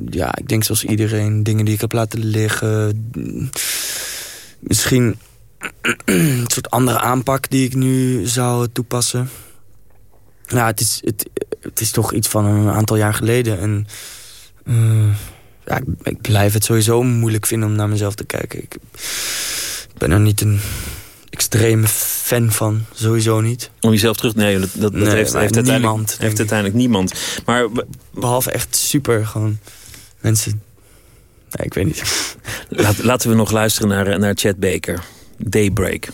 Speaker 5: ja, ik denk zoals iedereen, dingen die ik heb laten liggen. Misschien een soort andere aanpak die ik nu zou toepassen. Ja, het is, het, het is toch iets van een aantal jaar geleden. En ja, ik, ik blijf het sowieso moeilijk vinden om naar mezelf te kijken. Ik ben er niet een extreme fan van, sowieso niet.
Speaker 4: Om jezelf terug... Nee, dat, dat, dat
Speaker 5: Nee,
Speaker 4: heeft, uiteindelijk,
Speaker 5: niemand, denk
Speaker 4: heeft uiteindelijk niemand. Maar
Speaker 5: Behalve echt super, gewoon mensen... Nee, ik weet niet.
Speaker 4: laat, laten we nog luisteren naar, eh, naar Chad Baker.
Speaker 7: Daybreak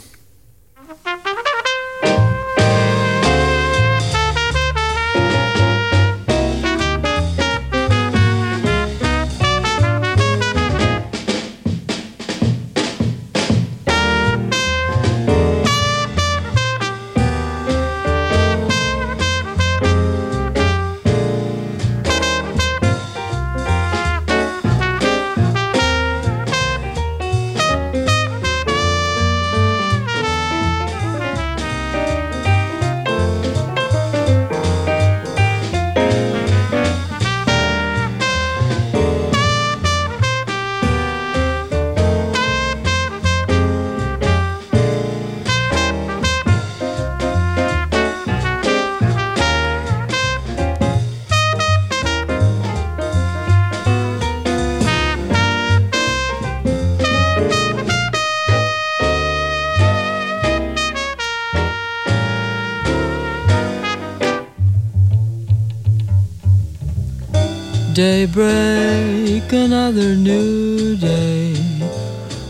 Speaker 6: Daybreak, another new day.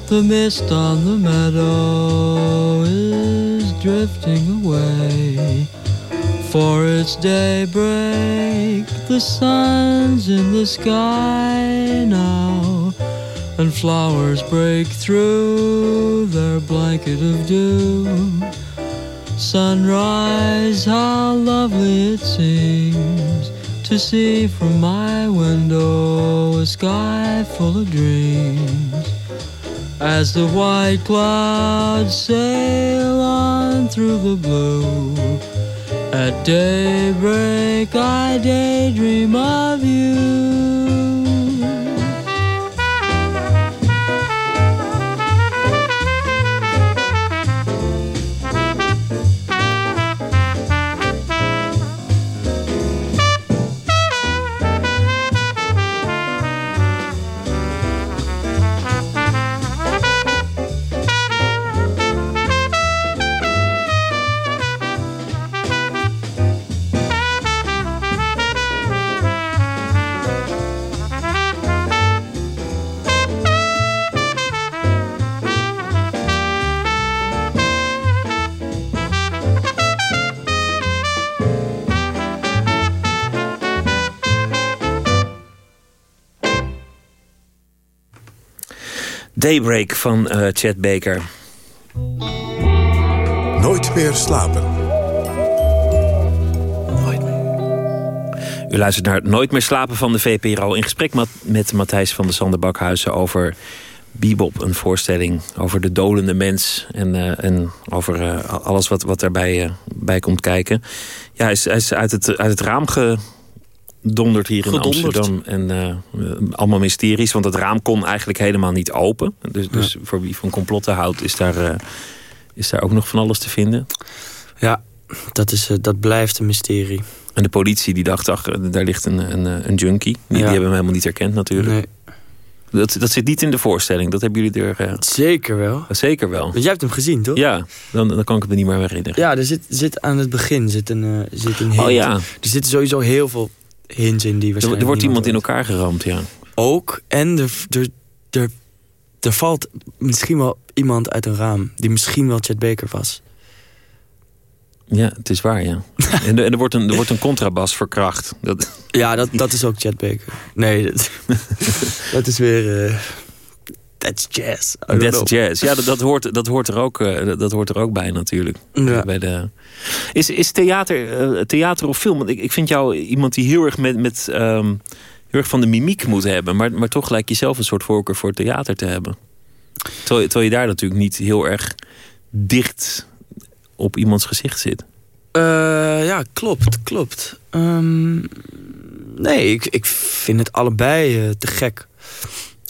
Speaker 6: The mist on the meadow is drifting away. For it's daybreak, the sun's in the sky now, and flowers break through their blanket of dew. Sunrise, how lovely it seems to see from my window a sky full of dreams. As the white clouds sail on through the blue, at daybreak I daydream of you.
Speaker 4: Daybreak van uh, Chad Baker.
Speaker 2: Nooit meer slapen.
Speaker 4: Nooit meer. U luistert naar Nooit meer slapen van de VPRO... in gesprek met, Matthijs van de Sander Bakhuizen over Bebop. Een voorstelling over de dolende mens... en, uh, en over uh, alles wat, wat daarbij bij komt kijken. Ja, hij is, hij is uit, het, uit het raam ge dondert hier in Amsterdam. En uh, allemaal mysteries. Want het raam kon eigenlijk helemaal niet open. Dus, dus voor wie van complotten houdt, is daar, uh, is daar ook nog van alles te vinden.
Speaker 5: Ja, dat, is, uh, dat blijft een mysterie.
Speaker 4: En de politie die dacht, ach, daar ligt een, een, een junkie. Die, ja. die hebben hem helemaal niet herkend natuurlijk.
Speaker 5: Nee.
Speaker 4: Dat, dat zit niet in de voorstelling. Dat hebben jullie er...
Speaker 5: Zeker wel.
Speaker 4: Zeker wel.
Speaker 5: Want jij hebt hem gezien, toch?
Speaker 4: Ja, dan, dan kan ik het me niet meer herinneren.
Speaker 5: Ja, er zit, zit aan het begin zit een, zit een hint.
Speaker 4: Oh ja.
Speaker 5: Er zitten sowieso heel veel in die
Speaker 4: Er, er wordt iemand in elkaar geramd, ja.
Speaker 5: Ook. En er, er, er, er valt misschien wel iemand uit een raam... die misschien wel Chet Baker was.
Speaker 4: Ja, het is waar, ja. en, er, er, wordt een, er wordt een contrabas verkracht. Dat...
Speaker 5: Ja, dat, dat is ook Chet Baker. Nee, dat, dat is weer... Uh, that's jazz.
Speaker 4: That's jazz. Ja, dat, dat, hoort, dat, hoort er ook, uh, dat hoort er ook bij natuurlijk.
Speaker 5: Ja.
Speaker 4: Bij de... Is, is theater, uh, theater of film? Want ik, ik vind jou iemand die heel erg, met, met, um, heel erg van de mimiek moet hebben. Maar, maar toch lijkt je zelf een soort voorkeur voor theater te hebben. Terwijl, terwijl je daar natuurlijk niet heel erg dicht op iemands gezicht zit.
Speaker 5: Uh, ja, klopt, klopt. Um, nee, ik, ik vind het allebei uh, te gek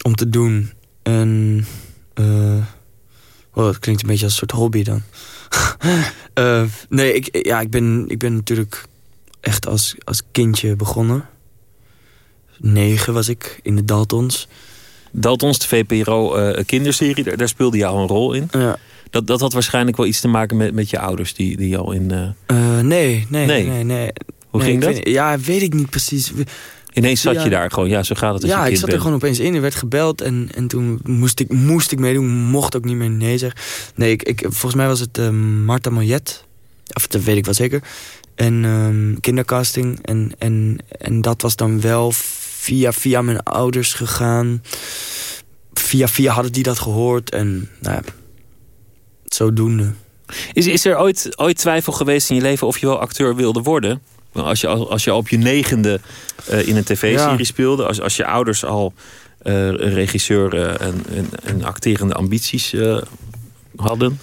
Speaker 5: om te doen. En uh, oh, dat klinkt een beetje als een soort hobby dan. uh, nee, ik, ja, ik, ben, ik ben natuurlijk echt als, als kindje begonnen. Negen was ik in de Daltons.
Speaker 4: Daltons, de VPRO uh, kinderserie, daar, daar, speelde je al een rol in.
Speaker 5: Ja.
Speaker 4: Dat, dat had waarschijnlijk wel iets te maken met, met je ouders die, die al in...
Speaker 5: Uh... nee, nee, nee, nee. nee.
Speaker 4: Hoe
Speaker 5: nee,
Speaker 4: ging dat?
Speaker 5: Weet, ja, weet ik niet precies.
Speaker 4: Ineens zat ja, je daar gewoon, ja, zo gaat het als
Speaker 5: Ja,
Speaker 4: je kind
Speaker 5: ik zat
Speaker 4: bent.
Speaker 5: er gewoon opeens in. Er werd gebeld en, en toen moest ik, moest ik meedoen. Mocht ook niet meer nee zeggen. Nee, ik, ik, volgens mij was het uh, Marta Moyet. Of dat weet ik wel zeker. En um, kindercasting. En, en, en dat was dan wel via, via mijn ouders gegaan. Via, via hadden die dat gehoord. En nou ja, zodoende.
Speaker 4: Is, is er ooit, ooit twijfel geweest in je leven of je wel acteur wilde worden? Als je, als je op je negende uh, in een tv-serie ja. speelde... Als, als je ouders al uh, regisseur uh, en, en, en, acterende ambities hadden?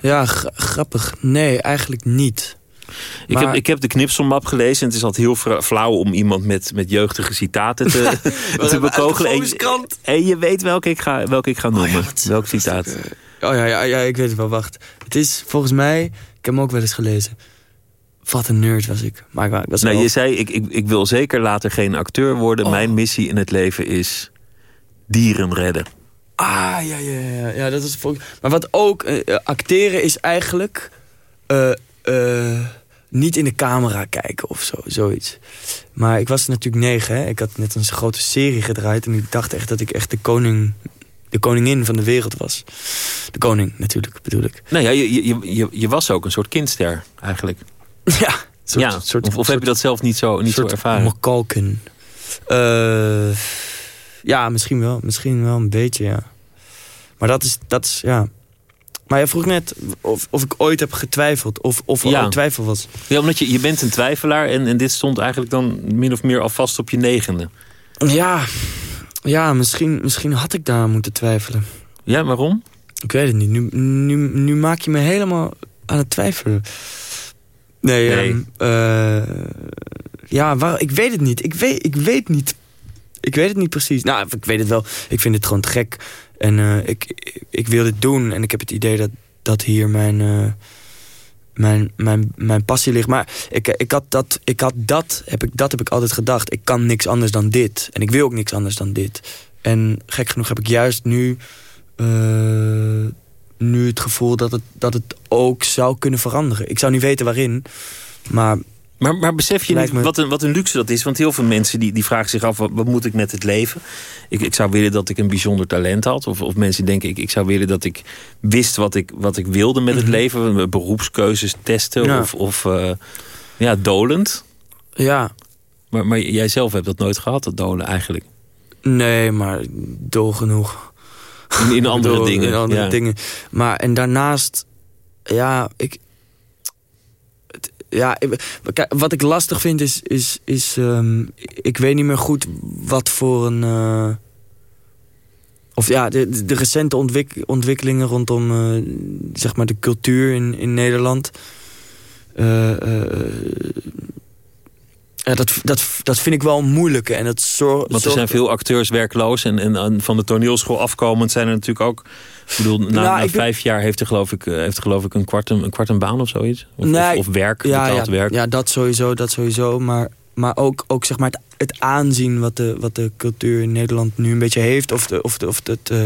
Speaker 5: Ja, grappig. Nee, eigenlijk niet.
Speaker 4: Ik, maar... heb, ik heb de knipselmap gelezen en het is altijd heel flauw om iemand met, met jeugdige citaten te, te bekogelen. En, en, je weet welke ik ga, welke ik ga noemen. Oh ja, Welk citaat?
Speaker 5: Oh ja, ja, ja, ik weet het wel. Wacht. Het is volgens mij, ik heb hem ook wel eens gelezen. Wat een nerd was ik. Maar ik was
Speaker 4: nou, wel... Je zei, ik, ik, ik wil zeker later geen acteur worden. Oh. Mijn missie in het leven is dieren redden.
Speaker 5: Ah, ja, ja, ja. ja dat is volgens... Maar wat ook, uh, acteren is eigenlijk... Uh, uh, niet in de camera kijken of zo, zoiets. Maar ik was natuurlijk negen, hè. Ik had net een grote serie gedraaid... en ik dacht echt dat ik echt de koning de koningin van de wereld was. De koning, natuurlijk, bedoel ik.
Speaker 4: Nou ja, je, je, je, je was ook een soort kindster, eigenlijk.
Speaker 5: Ja, soort,
Speaker 4: ja.
Speaker 5: soort,
Speaker 4: of, of heb je dat zelf niet zo, niet zo ervaren?
Speaker 5: Makalken. Uh, ja, misschien wel. Misschien wel een beetje, ja. Maar dat is, dat is ja... Maar je vroeg net of, of ik ooit heb getwijfeld. Of, of er
Speaker 4: Ja.
Speaker 5: ooit twijfel was.
Speaker 4: Ja, omdat je, je bent een twijfelaar en, en dit stond eigenlijk dan min of meer al vast op je negende.
Speaker 5: Ja, ja misschien, misschien had ik daar moeten twijfelen.
Speaker 4: Ja, waarom?
Speaker 5: Ik weet het niet. Nu, nu, nu maak je me helemaal aan het twijfelen. Nee,
Speaker 4: Nee.
Speaker 5: ehm, eh, ja, waar, ik weet het niet. Ik weet, ik weet niet. Ik weet het niet precies. Nou, ik weet het wel. Ik vind het gewoon te gek. En eh, ik, ik, wil dit doen. En ik heb het idee dat, dat hier mijn, eh, mijn, mijn, mijn passie ligt. Maar ik, ik had dat, ik had dat, heb ik, dat heb ik altijd gedacht. Ik kan niks anders dan dit. En ik wil ook niks anders dan dit. En gek genoeg heb ik juist nu, nu het gevoel dat het, dat het ook zou kunnen veranderen. Ik zou niet weten waarin, maar
Speaker 4: Maar, maar besef je niet
Speaker 5: me-
Speaker 4: wat een, wat een luxe dat is? Want heel veel mensen die, die vragen zich af, wat, wat moet ik met het leven? Ik, ik zou willen dat ik een bijzonder talent had. Of, of mensen denken, ik, ik zou willen dat ik wist wat ik, wat ik wilde met het leven. Beroepskeuzes testen
Speaker 5: Ja.
Speaker 4: of, of eh, ja, dolend.
Speaker 5: ja,
Speaker 4: Maar, maar jij zelf hebt dat nooit gehad, dat dolen eigenlijk.
Speaker 5: nee, maar dol genoeg.
Speaker 4: In, in andere dingen.
Speaker 5: in andere
Speaker 4: ja.
Speaker 5: dingen. Maar en daarnaast, ja, ik. het- Ja, ik- wat ik lastig vind is, is, is ehm, ik weet niet meer goed wat voor een... eh, of ja, de, recente ontwik- ontwikkelingen rondom eh, zeg maar de cultuur in, in Nederland. Eh, ja, dat, dat, dat vind ik wel een moeilijke. En dat zorgt.
Speaker 4: Want er zijn veel acteurs werkloos. En, en, en van de toneelschool afkomend zijn er natuurlijk ook... Ik bedoel, na,
Speaker 5: Nou,
Speaker 4: na
Speaker 5: ik doe-
Speaker 4: vijf jaar heeft er geloof ik, eh, heeft er geloof ik een, kwart een, een kwart een baan of zoiets. Of,
Speaker 5: Nee,
Speaker 4: of, of werk,
Speaker 5: ja,
Speaker 4: betaald
Speaker 5: ja,
Speaker 4: werk.
Speaker 5: Ja, dat sowieso, dat sowieso. Maar, maar ook, ook zeg maar het, het aanzien wat de, wat de cultuur in Nederland nu een beetje heeft. Of, de, of, de, of het... eh,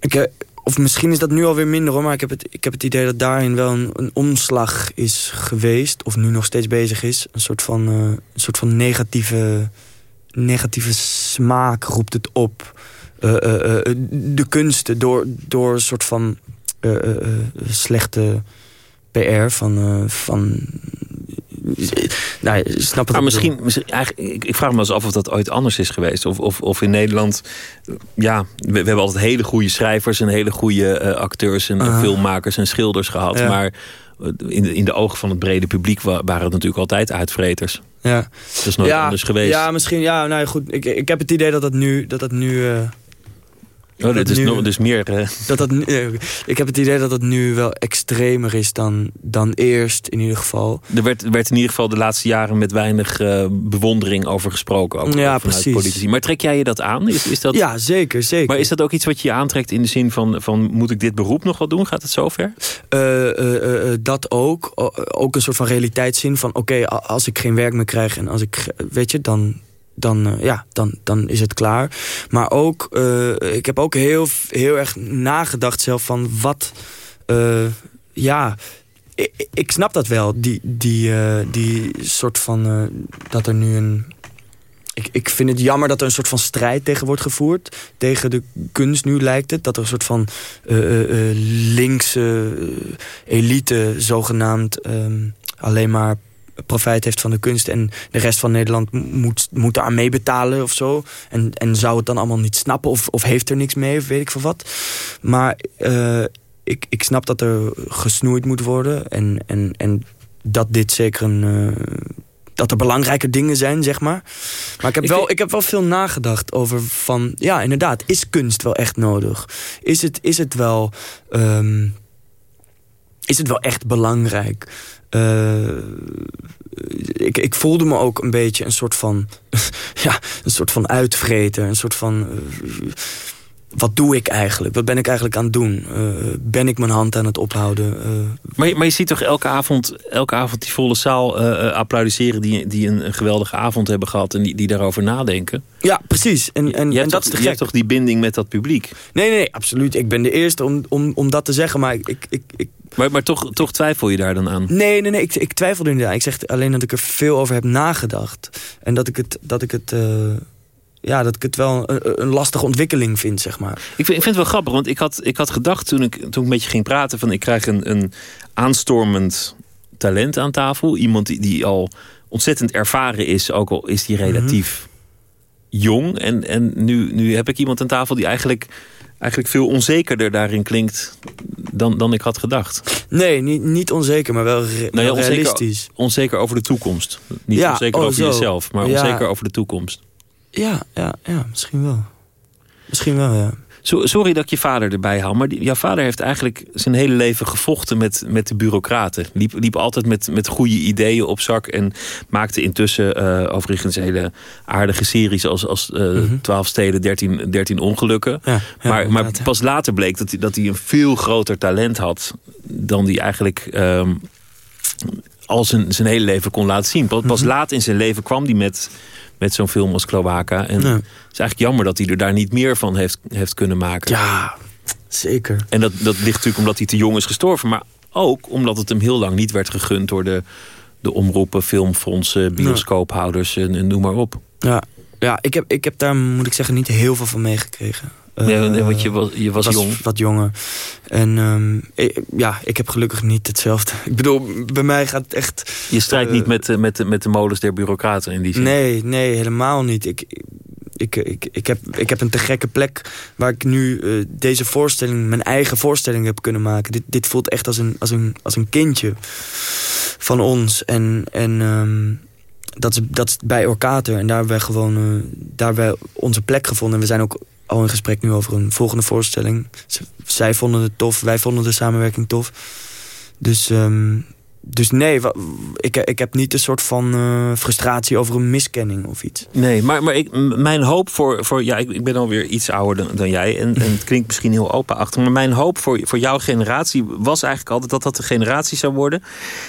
Speaker 5: ik, eh, of misschien is dat nu alweer minder hoor. Maar ik heb het, ik heb het idee dat daarin wel een, een omslag is geweest. Of nu nog steeds bezig is. Een soort van, eh, een soort van negatieve, negatieve smaak roept het op. Eh, eh, de kunsten door, door een soort van slechte PR van... van nou, je snapt wat
Speaker 4: Maar
Speaker 5: ik
Speaker 4: misschien, eigenlijk, ik, ik vraag me eens af of dat ooit anders is geweest. Of, of, of in Nederland, ja, we, we hebben altijd hele goede schrijvers en hele goede eh, acteurs en filmmakers en schilders gehad.
Speaker 5: Ja.
Speaker 4: Maar eh, in de, in de ogen van het brede publiek wa- waren het natuurlijk altijd uitvreters.
Speaker 5: Ja.
Speaker 4: Dat is nooit anders geweest.
Speaker 5: Ja, misschien. Ja, nou ja, goed. Ik, ik heb het idee dat dat nu... Dat dat nu eh,
Speaker 4: oh, dit is
Speaker 5: nu-
Speaker 4: nog, dus meer.
Speaker 5: dat dat, eh, ik heb het idee dat het nu wel extremer is dan, dan eerst, in ieder geval.
Speaker 4: er werd, er werd in ieder geval de laatste jaren met weinig eh, bewondering over gesproken. Ook
Speaker 5: Ja, precies.
Speaker 4: Politici. Maar trek jij je dat aan? Is, is dat,
Speaker 5: Ja, zeker, zeker.
Speaker 4: Maar is dat ook iets wat je je aantrekt in de zin van, van moet ik dit beroep nog wel doen? Gaat het zover?
Speaker 5: Eh, dat ook. Ook een soort van realiteitszin van... oké, als ik geen werk meer krijg en als ik... weet je, dan, dan, eh, ja, dan, dan is het klaar. Maar ook, eh, ik heb ook heel, heel erg nagedacht zelf van wat... eh, ja, ik, ik snap dat wel. Die, die, die soort van... dat er nu een... Ik, ik vind het jammer dat er een soort van strijd tegen wordt gevoerd. Tegen de kunst nu lijkt het. Dat er een soort van linkse elite zogenaamd ehm, alleen maar profijt heeft van de kunst... en de rest van Nederland moet, moet daar mee betalen of zo. En, en zou het dan allemaal niet snappen of, of heeft er niks mee of weet ik veel wat. Maar eh, ik, ik snap dat er gesnoeid moet worden... en, en, en dat dit zeker een... eh, dat er belangrijke dingen zijn, zeg maar. Maar ik heb,
Speaker 4: Ik
Speaker 5: wel,
Speaker 4: vind-
Speaker 5: ik heb wel veel nagedacht over van... Ja, inderdaad, is kunst wel echt nodig? Is het, is het wel... ehm, is het wel echt belangrijk? Eh, ik, ik voelde me ook een beetje een soort van... ja, een soort van uitvreten. Een soort van... wat doe ik eigenlijk? Wat ben ik eigenlijk aan het doen? Uh, ben ik mijn hand aan het ophouden? Uh,
Speaker 4: maar, je, maar je ziet toch elke avond, elke avond die volle zaal uh, applaudisseren... die, die een, een, geweldige avond hebben gehad en die, die daarover nadenken?
Speaker 5: Ja, precies. En, en, en dat
Speaker 4: toch,
Speaker 5: is
Speaker 4: je hebt toch die binding met dat publiek?
Speaker 5: Nee, nee, absoluut. Ik ben de eerste om, om, om dat te zeggen, maar ik... ik, ik
Speaker 4: maar, maar toch, toch twijfel je daar dan aan?
Speaker 5: Nee, nee, nee. Ik, ik twijfel er niet aan. Ik zeg alleen dat ik er veel over heb nagedacht. En dat ik het... Dat ik het ja, dat ik het wel een, een, lastige ontwikkeling vind, zeg maar.
Speaker 4: Ik vind, ik vind het wel grappig, want ik had, ik had gedacht toen ik, toen ik met je ging praten... van ik krijg een, een aanstormend talent aan tafel. Iemand die, die al ontzettend ervaren is, ook al is die relatief jong. En, en nu, nu heb ik iemand aan tafel die eigenlijk, eigenlijk veel onzekerder daarin klinkt... dan, dan ik had gedacht.
Speaker 5: Nee, niet, niet onzeker, maar wel, re
Speaker 4: nou ja,
Speaker 5: onzeker,
Speaker 4: realistisch. Onzeker over de toekomst. Niet
Speaker 5: Ja,
Speaker 4: onzeker
Speaker 5: oh,
Speaker 4: over
Speaker 5: zo.
Speaker 4: jezelf, maar
Speaker 5: Ja.
Speaker 4: onzeker over de toekomst.
Speaker 5: Ja, ja, ja, misschien wel. Misschien wel, ja.
Speaker 4: Sorry dat ik je vader erbij haal, maar die- jouw vader heeft eigenlijk zijn hele leven gevochten met, met de bureaucraten. Liep, liep altijd met, met goede ideeën op zak en maakte intussen eh, overigens hele aardige series als, als eh 12 steden, 13, 13 ongelukken.
Speaker 5: ja, ja
Speaker 4: maar, maar pas later bleek dat hij, dat hij een veel groter talent had dan hij eigenlijk ehm, al zijn, zijn hele leven kon laten zien. Pas,
Speaker 5: Mhm.
Speaker 4: laat in zijn leven kwam hij met, met zo'n film als Cloaca. En
Speaker 5: Ja.
Speaker 4: het is eigenlijk jammer dat hij er daar niet meer van heeft, heeft kunnen maken.
Speaker 5: Ja, zeker.
Speaker 4: En dat, dat ligt natuurlijk omdat hij te jong is gestorven. Maar ook omdat het hem heel lang niet werd gegund door de, de omroepen, filmfondsen, bioscoophouders en, en noem maar op.
Speaker 5: Ja, ja ik, heb, ik heb daar, moet ik zeggen, niet heel veel van meegekregen.
Speaker 4: Nee,
Speaker 5: Eh,
Speaker 4: nee, want je was, je was, jong.
Speaker 5: wat jonger. En ehm, ik- ja, ik heb gelukkig niet hetzelfde. Ik bedoel, bij mij gaat het echt...
Speaker 4: Je strijdt
Speaker 5: eh,
Speaker 4: niet met, de- met, met de molens der bureaucraten in die zin.
Speaker 5: Nee, nee, helemaal niet. Ik, ik, ik, ik, heb, ik heb een te gekke plek waar ik nu eh, deze voorstelling, mijn eigen voorstelling heb kunnen maken. Dit, dit voelt echt als een, als, een, als een kindje van ons. En, en ehm, dat, is, dat is bij Orkater. En daar hebben wij gewoon eh, daar hebben wij onze plek gevonden. En we zijn ook al in gesprek nu over een volgende voorstelling. Zij vonden het tof, wij vonden de samenwerking tof. Dus, ehm, dus nee, ik, ik heb niet een soort van eh, frustratie over een miskenning of iets.
Speaker 4: Nee, maar, maar ik, mijn hoop voor... voor ja, ik, ik ben alweer iets ouder dan, dan jij. En, en het klinkt misschien heel openachtig. Maar mijn hoop voor, voor jouw generatie was eigenlijk altijd... dat dat de generatie zou worden...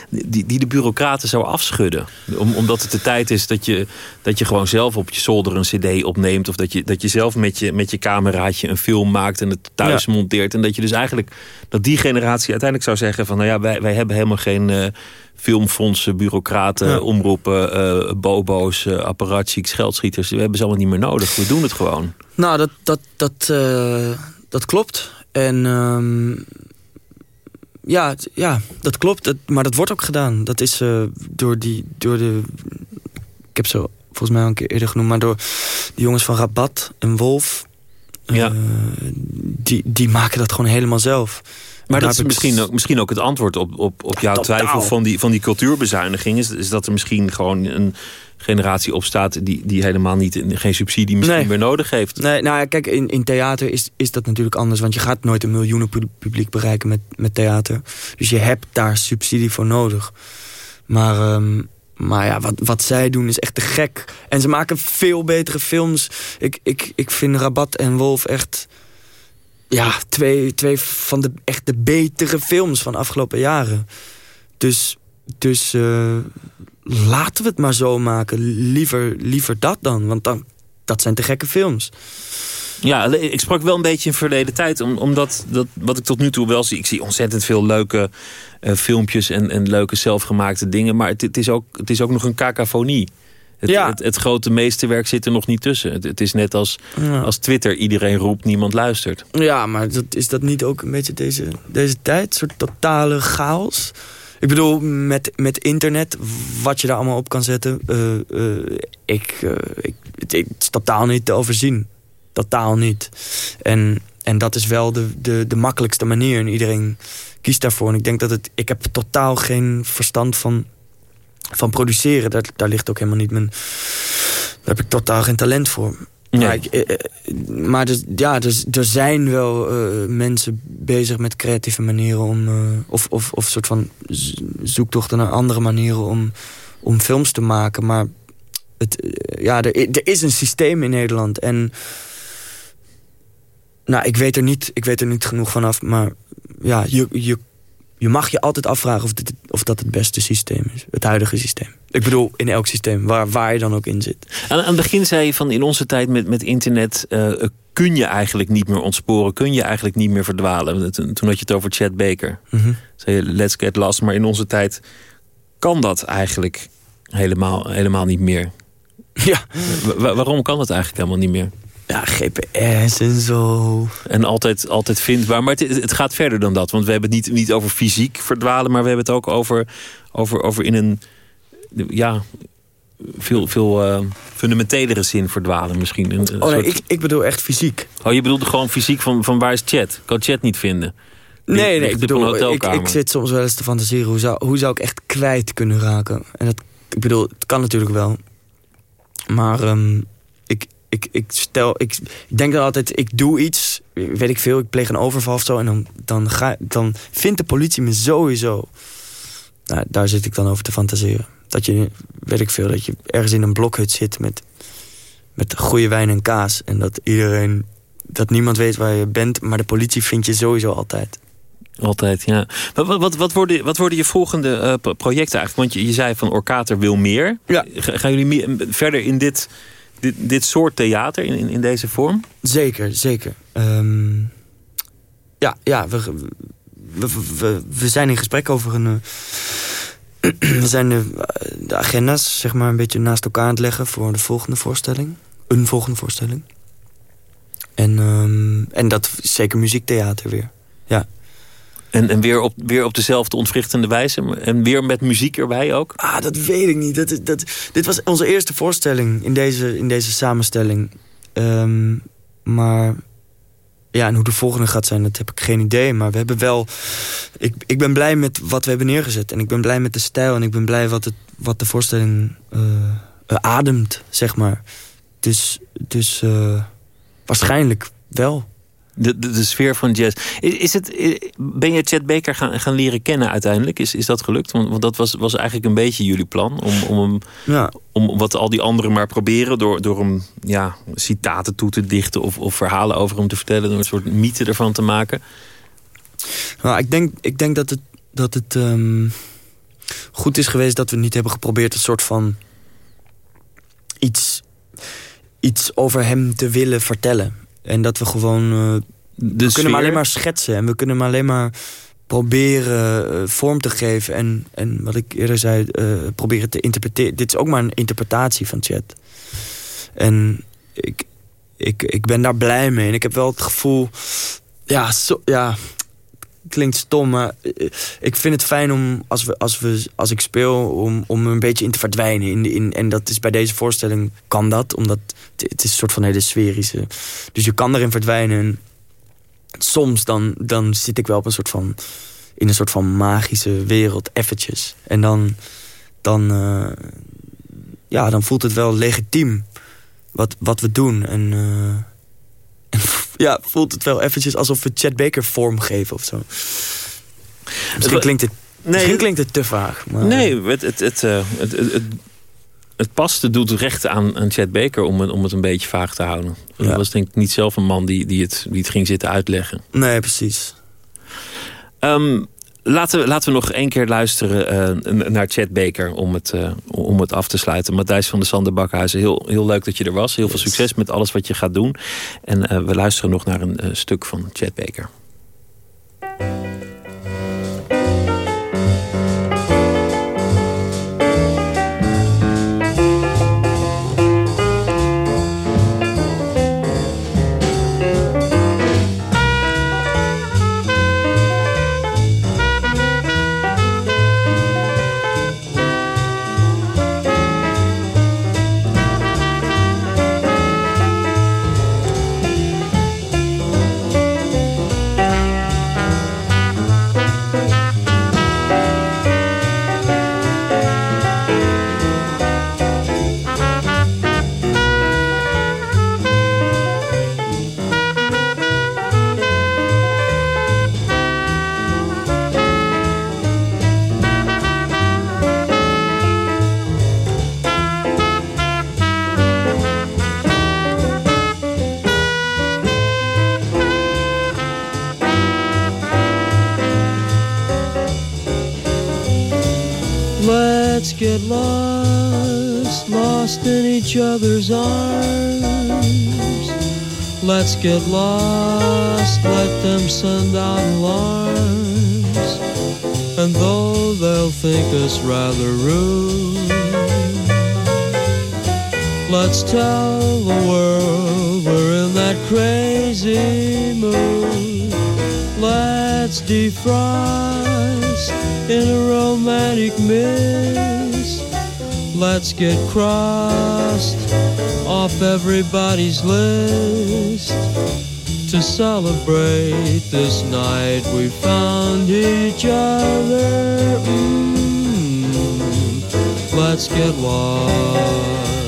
Speaker 4: die, die de bureaucraten zou afschudden. Om, omdat het de tijd is dat je, dat je gewoon zelf op je zolder een cd opneemt... of dat je, dat je zelf met je, met je cameraatje een film maakt... en het thuis
Speaker 5: Ja.
Speaker 4: monteert. En dat je dus eigenlijk... dat die generatie uiteindelijk zou zeggen van... nou ja, wij, wij hebben helemaal geen... eh, filmfondsen, bureaucraten,
Speaker 5: Ja.
Speaker 4: omroepen, eh, bobo's, eh apparatchiks, geldschieters. We hebben ze allemaal niet meer nodig. We doen het gewoon.
Speaker 5: Nou, dat, dat, dat, eh, dat klopt. En ehm, ja, ja, dat klopt. Dat, maar dat wordt ook gedaan. Dat is eh, door, die, door de... Ik heb ze volgens mij al een keer eerder genoemd... maar door die jongens van Rabat en Wolf...
Speaker 4: Ja.
Speaker 5: eh, die, die maken dat gewoon helemaal zelf.
Speaker 4: Maar dat is misschien ook, misschien ook het antwoord op, op, op jouw
Speaker 5: totaal.
Speaker 4: twijfel van die, van die cultuurbezuiniging. Is, is dat er misschien gewoon een generatie opstaat die, die helemaal niet, geen subsidie misschien
Speaker 5: Nee.
Speaker 4: meer nodig heeft.
Speaker 5: Nee, nou ja, kijk, in, in theater is, is dat natuurlijk anders. Want je gaat nooit een miljoenen pu- publiek bereiken met, met theater. Dus je hebt daar subsidie voor nodig. Maar, ehm, maar ja, wat, wat zij doen is echt te gek. En ze maken veel betere films. Ik, ik, ik vind Rabat en Wolf echt... Ja, twee, twee van de echt de betere films van de afgelopen jaren. Dus, dus eh, laten we het maar zo maken. Liever, liever dat dan. Want dan, dat zijn te gekke films.
Speaker 4: Ja, ik sprak wel een beetje in verleden tijd. om- Omdat dat, wat ik tot nu toe wel zie. Ik zie ontzettend veel leuke eh, filmpjes en, en leuke zelfgemaakte dingen. Maar het, het, is ook, het is ook nog een cacophonie. Het,
Speaker 5: Ja.
Speaker 4: het, het grote meesterwerk zit er nog niet tussen. Het, het is net als,
Speaker 5: Ja.
Speaker 4: als Twitter. Iedereen roept, niemand luistert.
Speaker 5: Ja, maar dat, is dat niet ook een beetje deze, deze tijd? Een soort totale chaos? Ik bedoel, met, met internet, wat je daar allemaal op kan zetten... eh, eh, ik, eh, ik, het, het is totaal niet te overzien. Totaal niet. En, en dat is wel de, de, de makkelijkste manier. En iedereen kiest daarvoor. En ik denk dat het... Ik heb totaal geen verstand van, van produceren. Daar, daar ligt ook helemaal niet mijn... Daar heb ik totaal geen talent voor.
Speaker 4: Nee.
Speaker 5: Maar, ik, eh, eh, maar dus, ja, dus, er zijn wel eh, mensen bezig met creatieve manieren om... of, of, of soort van zoektochten naar andere manieren om, om films te maken. Maar het, ja, er, er is een systeem in Nederland. En Nou, ik weet er niet, ik weet er niet genoeg vanaf. Maar ja, je, je, je mag je altijd afvragen of, dit, dat het beste systeem is. Het huidige systeem. Ik bedoel, in elk systeem, waar, waar je dan ook in zit.
Speaker 4: Aan, aan het begin zei je van in onze tijd met, met internet... eh, kun je eigenlijk niet meer ontsporen. Kun je eigenlijk niet meer verdwalen. Toen, toen had je het over Chad Baker.
Speaker 5: Mhm.
Speaker 4: Zei je, let's get lost. Maar in onze tijd kan dat eigenlijk helemaal, helemaal niet meer.
Speaker 5: Ja.
Speaker 4: Wa- wa- waarom kan dat eigenlijk helemaal niet meer?
Speaker 5: Ja, GPS en zo.
Speaker 4: En altijd, altijd vindbaar. Maar het, het gaat verder dan dat. Want we hebben het niet, niet over fysiek verdwalen... maar we hebben het ook over, over, over in een... ja, veel, veel eh, fundamentelere zin verdwalen misschien. Een, een
Speaker 5: Oh nee,
Speaker 4: soort-
Speaker 5: ik, ik bedoel echt fysiek.
Speaker 4: oh, je bedoelde gewoon fysiek van, van waar is chat? Ik kan chat niet vinden.
Speaker 5: Nee, nee, ik bedoel, ik, ik zit soms wel eens te fantaseren... Hoe zou, hoe zou ik echt kwijt kunnen raken? En dat, ik bedoel, het kan natuurlijk wel. Maar ehm, ik, ik, stel... Ik, ik denk dan altijd, ik doe iets, weet ik veel... ik pleeg een overval of zo... en dan, dan, ga, dan vindt de politie me sowieso. Nou, daar zit ik dan over te fantaseren. Dat je, weet ik veel, dat je ergens in een blokhut zit... met, met goede wijn en kaas... en dat iedereen... dat niemand weet waar je bent... maar de politie vindt je sowieso altijd.
Speaker 4: Altijd, ja. Wat, wat, wat, worden, wat worden je volgende eh, pro- projecten eigenlijk? Want je, je zei van Orkater wil meer.
Speaker 5: Ja.
Speaker 4: Ga- Gaan jullie meer, verder in dit, dit, dit soort theater, in, in, deze vorm?
Speaker 5: Zeker, zeker. Ehm, ja, ja we, we, we, we zijn in gesprek over een... eh, we zijn de, de agenda's zeg maar, een beetje naast elkaar aan het leggen... voor de volgende voorstelling. Een volgende voorstelling. En, ehm, en dat zeker muziektheater weer. Ja.
Speaker 4: En, en weer, op, weer op dezelfde ontwrichtende wijze? En weer met muziek erbij ook?
Speaker 5: Ah, dat weet ik niet. Dat, dat, dit was onze eerste voorstelling in deze, in deze samenstelling. Ehm, maar ja, en hoe de volgende gaat zijn, dat heb ik geen idee. Maar we hebben wel... Ik, ik ben blij met wat we hebben neergezet. En ik ben blij met de stijl. En ik ben blij wat, het, wat de voorstelling eh, ademt, zeg maar. Dus, dus eh, waarschijnlijk wel.
Speaker 4: De, de, de sfeer van jazz. Is, is het, eh, ben je Chet Baker gaan, gaan leren kennen uiteindelijk? Is, is dat gelukt? Want, want dat was, was eigenlijk een beetje jullie plan. Om, om, hem,
Speaker 5: Ja,
Speaker 4: om wat al die anderen maar proberen... door, door hem ja, citaten toe te dichten... Of, of verhalen over hem te vertellen... door een soort mythe ervan te maken.
Speaker 5: Nou, ik denk, ik denk dat het, dat het ehm, goed is geweest dat we niet hebben geprobeerd... een soort van iets, iets over hem te willen vertellen. En dat we gewoon... eh, we kunnen hem
Speaker 4: sfeer-
Speaker 5: alleen maar schetsen. En we kunnen hem alleen maar proberen eh, vorm te geven. En, en wat ik eerder zei, eh, proberen te interpreteren. Dit is ook maar een interpretatie van Chat. En ik, ik, ik ben daar blij mee. En ik heb wel het gevoel... Ja, zo, ja klinkt stom, maar eh, ik vind het fijn om, als, we, als, we, als ik speel, om, om een beetje in te verdwijnen. In, in, en dat is bij deze voorstelling, kan dat, omdat het, is een soort van hele sferische. Dus je kan erin verdwijnen. En soms dan, dan zit ik wel op een soort van, in een soort van magische wereld, eventjes. En dan, dan, eh, ja, dan voelt het wel legitiem wat, wat we doen. En, eh, ja, voelt het wel eventjes alsof we Chad Baker vorm geven of zo. Misschien klinkt het, misschien klinkt het te vaag. Maar,
Speaker 4: Nee, het, het, het, eh, het, het, het, het past, het doet recht aan, aan Chad Baker om het, om het een beetje vaag te houden. Hij
Speaker 5: Ja.
Speaker 4: was denk ik niet zelf een man die, die, het, die het ging zitten uitleggen.
Speaker 5: Nee, precies.
Speaker 4: Ehm, laten, we, laten we nog één keer luisteren eh, naar Chad Baker om het, eh, om het af te sluiten. Matthijs van de Sander Bakhuizen, heel, heel leuk dat je er was. Heel veel succes met alles wat je gaat doen. En eh, we luisteren nog naar een stuk van Chad Baker.
Speaker 6: Get lost, let them send out alarms. And though they'll think us rather rude, let's tell the world we're in that crazy mood. Let's defrost in a romantic mist. Let's get crossed off everybody's list to celebrate this night we found each other. Mm, let's get lost.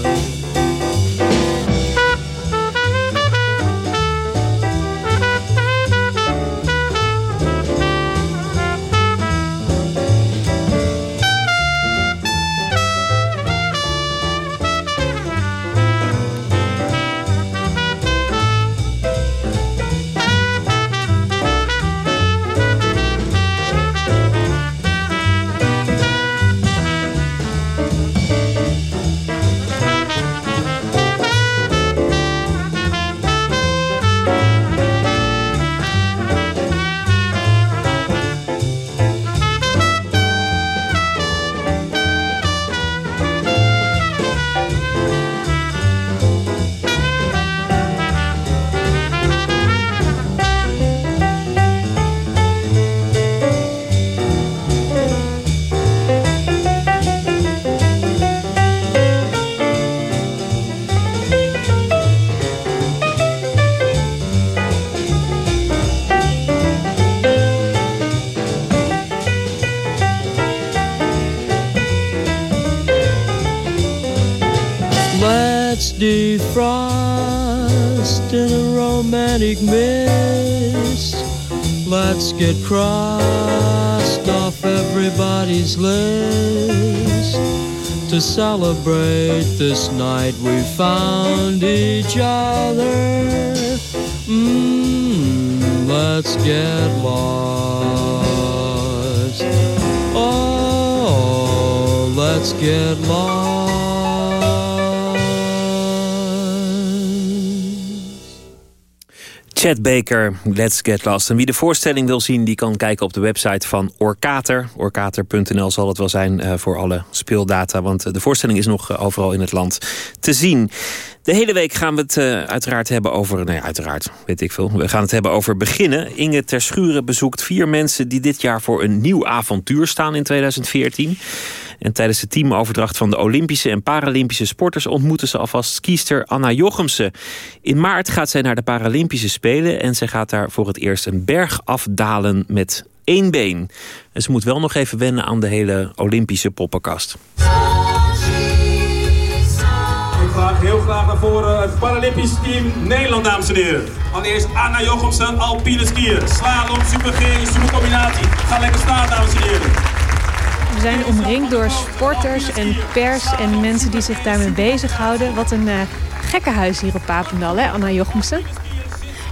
Speaker 6: Romantic mist. Let's get crossed off everybody's list to celebrate this night we found each other. Mm, let's get lost. Oh, let's get lost.
Speaker 4: Chad Baker, Let's Get Lost. En wie de voorstelling wil zien, die kan kijken op de website van Orkater. Orkater.nl zal het wel zijn uh, voor alle speeldata. Want de voorstelling is nog uh, overal in het land te zien. De hele week gaan we het uiteraard hebben over... Nee, uiteraard, weet ik veel. We gaan het hebben over beginnen. Inge Terschuren bezoekt vier mensen die dit jaar voor een nieuw avontuur staan in 2014. En tijdens de teamoverdracht van de Olympische en Paralympische sporters ontmoeten ze alvast skiester Anna Jochemsen. In maart gaat zij naar de Paralympische Spelen en ze gaat daar voor het eerst een berg afdalen met één been. En ze moet wel nog even wennen aan de hele Olympische poppenkast.
Speaker 7: Ik ga heel graag naar voren het Paralympisch team Nederland, dames en heren. Allereerst Anna Jochemsen, alpine skier. Slalom, super G, super combinatie. Ga lekker staan, dames en heren.
Speaker 8: We zijn omringd door sporters en pers en mensen die zich daarmee bezighouden. Wat een uh, gekkenhuis hier op Papendal, hè, Anna Jochemsen?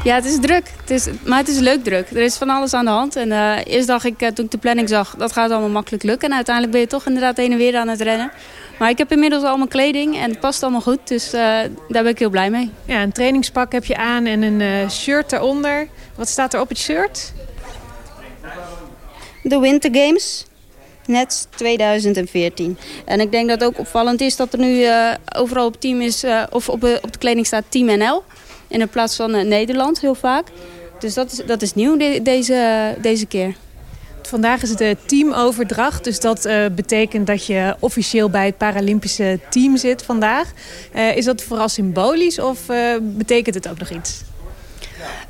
Speaker 9: Ja, het is druk. Het is, maar het is leuk druk. Er is van alles aan de hand. En uh, eerst dacht ik, uh, toen ik de planning zag, dat gaat allemaal makkelijk lukken. En uiteindelijk ben je toch inderdaad heen en weer aan het rennen. Maar ik heb inmiddels al mijn kleding en het past allemaal goed. Dus uh, daar ben ik heel blij mee.
Speaker 8: Ja, een trainingspak heb je aan en een shirt eronder. Wat staat er op het shirt?
Speaker 9: De Winter Games. Net 2014. En ik denk dat ook opvallend is dat er nu uh, overal op team is, uh, of op, uh, op de kleding staat Team NL. In plaats van Nederland heel vaak. Dus dat is, dat is nieuw de, deze, deze keer.
Speaker 8: Vandaag is het de teamoverdracht. Dus dat betekent dat je officieel bij het Paralympische team zit vandaag. is dat vooral symbolisch of betekent het ook nog iets?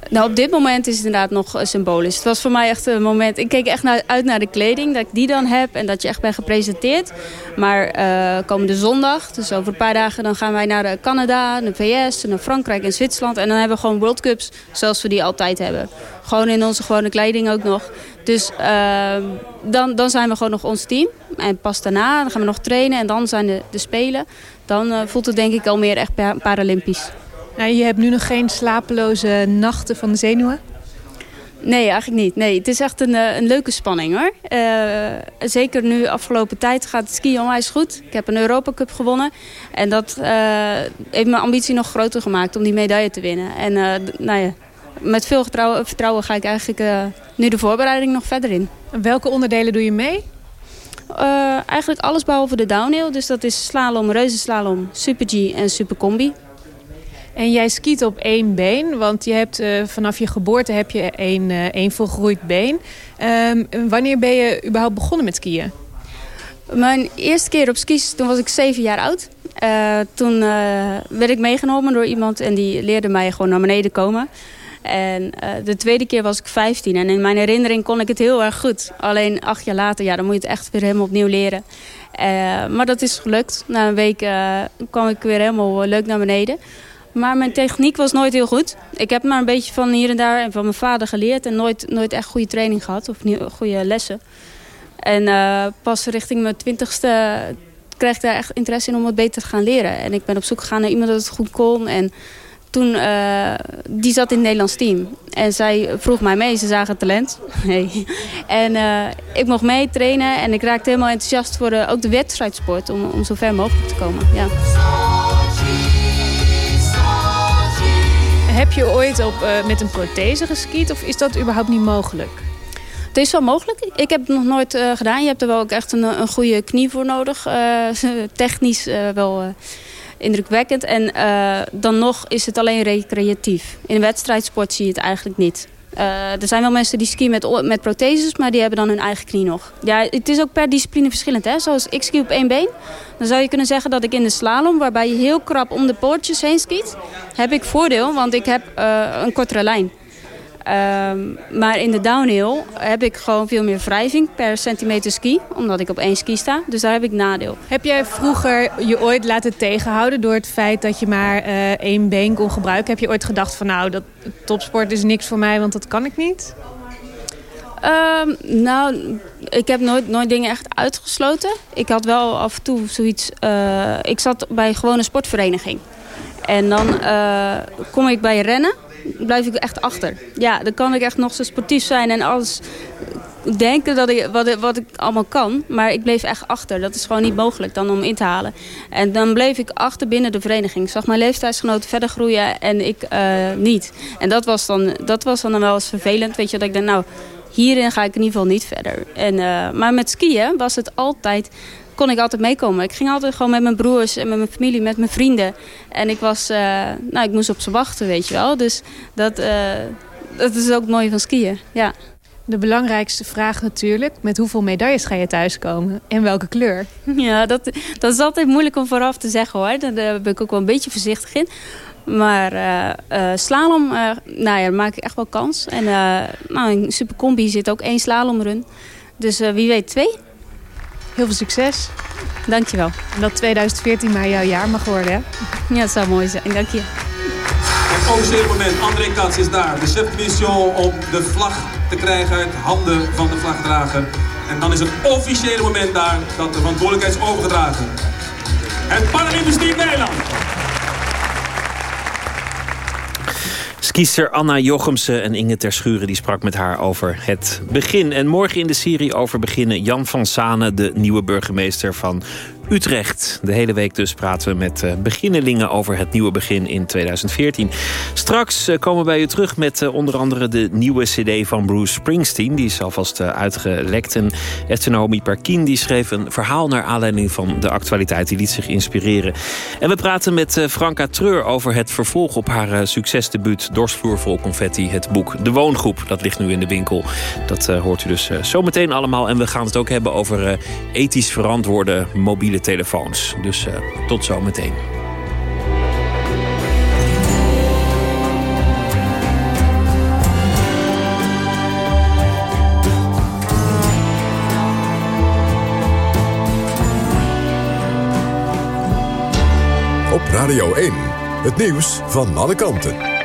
Speaker 9: Nou, op dit moment is het inderdaad nog symbolisch. Het was voor mij echt een moment... Ik keek echt naar, uit naar de kleding, dat ik die dan heb... en dat je echt bent gepresenteerd. Maar uh, komende zondag, dus over een paar dagen... dan gaan wij naar Canada, naar VS, naar Frankrijk en Zwitserland... en dan hebben we gewoon World Cups zoals we die altijd hebben. Gewoon in onze gewone kleding ook nog. Dus uh, dan, dan zijn we gewoon nog ons team. En pas daarna dan gaan we nog trainen en dan zijn de, de Spelen. Dan voelt het denk ik al meer echt Paralympisch.
Speaker 8: Nou, je hebt nu nog geen slapeloze nachten van de zenuwen?
Speaker 9: Nee, eigenlijk niet. Nee, het is echt een, een leuke spanning hoor. zeker nu afgelopen tijd gaat het skiën onwijs goed. Ik heb een Europa Cup gewonnen. En dat heeft mijn ambitie nog groter gemaakt om die medaille te winnen. En nou ja, met veel vertrouwen ga ik eigenlijk nu de voorbereiding nog verder in.
Speaker 8: welke onderdelen doe je mee?
Speaker 9: Eigenlijk alles behalve de downhill. Dus dat is slalom, reuzenslalom, super G en super combi.
Speaker 8: En jij skiet op één been, want je hebt, uh, vanaf je geboorte heb je één, uh, één volgroeid been. Um, wanneer ben je überhaupt begonnen met skiën?
Speaker 9: Mijn eerste keer op skis, toen was ik zeven jaar oud. toen werd ik meegenomen door iemand en die leerde mij gewoon naar beneden komen. En de tweede keer was ik 15 en in mijn herinnering kon ik het heel erg goed. Alleen acht jaar later, ja, dan moet je het echt weer helemaal opnieuw leren. Maar dat is gelukt. Na een week kwam ik weer helemaal leuk naar beneden. Maar mijn techniek was nooit heel goed. Ik heb maar een beetje van hier en daar en van mijn vader geleerd. En nooit, nooit echt goede training gehad of goede lessen. En pas richting mijn twintigste kreeg ik daar echt interesse in om het beter te gaan leren. En ik ben op zoek gegaan naar iemand dat het goed kon. En toen, uh, die zat in het Nederlands team. En zij vroeg mij mee, ze zagen talent. En uh, ik mocht mee trainen en ik raakte helemaal enthousiast voor de, ook de wedstrijdsport. Om, om zo ver mogelijk te komen. Ja.
Speaker 8: Heb je ooit op, uh, met een prothese geskiet of is dat überhaupt niet mogelijk?
Speaker 9: Het is wel mogelijk. Ik heb het nog nooit uh, gedaan. Je hebt er wel ook echt een, een goede knie voor nodig. technisch wel indrukwekkend. En dan nog is het alleen recreatief. In een wedstrijdsport zie je het eigenlijk niet. Uh, er zijn wel mensen die skiën met, met protheses, maar die hebben dan hun eigen knie nog. Ja, het is ook per discipline verschillend. Hè? Zoals ik ski op één been. Dan zou je kunnen zeggen dat ik in de slalom, waarbij je heel krap om de poortjes heen skiet, heb ik voordeel, want ik heb uh, een kortere lijn. Um, maar in de downhill heb ik gewoon veel meer wrijving per centimeter ski. Omdat ik op één ski sta. Dus daar heb ik nadeel.
Speaker 8: Heb jij vroeger je ooit laten tegenhouden door het feit dat je maar uh, één been kon gebruiken? Heb je ooit gedacht van nou, dat topsport is niks voor mij, want dat kan ik niet?
Speaker 9: Um, nou, ik heb nooit, nooit dingen echt uitgesloten. Ik had wel af en toe zoiets... Uh, ik zat bij een gewone sportvereniging. En dan uh, kom ik bij rennen blijf ik echt achter. Ja, dan kan ik echt nog zo sportief zijn en alles denken dat ik, wat, wat ik allemaal kan. Maar ik bleef echt achter. Dat is gewoon niet mogelijk dan om in te halen. En dan bleef ik achter binnen de vereniging. Ik zag mijn leeftijdsgenoten verder groeien en ik uh, niet. En dat was, dan, dat was dan wel eens vervelend. Weet je, dat ik denk, nou, hierin ga ik in ieder geval niet verder. En, uh, maar met skiën was het altijd kon ik altijd meekomen. Ik ging altijd gewoon met mijn broers en met mijn familie, met mijn vrienden. En ik was, uh, nou, ik moest op ze wachten, weet je wel. Dus dat, uh, dat is ook mooi van skiën, ja.
Speaker 8: De belangrijkste vraag natuurlijk, met hoeveel medailles ga je thuiskomen? En welke kleur?
Speaker 9: Ja, dat, dat is altijd moeilijk om vooraf te zeggen hoor. Daar ben ik ook wel een beetje voorzichtig in. Maar uh, slalom, nou ja, daar maak ik echt wel kans. En nou, in Super Combi zit ook één slalomrun. Dus wie weet twee.
Speaker 8: Heel veel succes.
Speaker 9: Dankjewel.
Speaker 8: En dat 2014 maar jouw jaar mag worden, hè?
Speaker 9: Ja, dat zou mooi zijn. Dank je.
Speaker 7: Het officiële moment. André Kats is daar. De chef de mission om de vlag te krijgen uit handen van de vlagdrager. En dan is het officiële moment daar dat de verantwoordelijkheid is overgedragen. Het Paralympisch Team Nederland.
Speaker 4: Skiester Anna Jochemsen en Inge Terschuren die sprak met haar over het begin. En morgen in de serie over beginnen Jan van Sanen, de nieuwe burgemeester van Utrecht. De hele week dus praten we met uh, beginnelingen over het nieuwe begin in 2014. Straks uh, komen we bij u terug met uh, onder andere de nieuwe cd van Bruce Springsteen. Die is alvast uitgelekt. En Etenomi Perkin die schreef een verhaal naar aanleiding van de actualiteit. Die liet zich inspireren. En we praten met Franka Treur over het vervolg op haar succesdebuut Dorsvloer vol confetti. Het boek De Woongroep. Dat ligt nu in de winkel. Dat hoort u dus zometeen allemaal. En we gaan het ook hebben over ethisch verantwoorde mobiele telefoons. Dus uh, tot zometeen.
Speaker 2: Op Radio 1, het nieuws van alle kanten.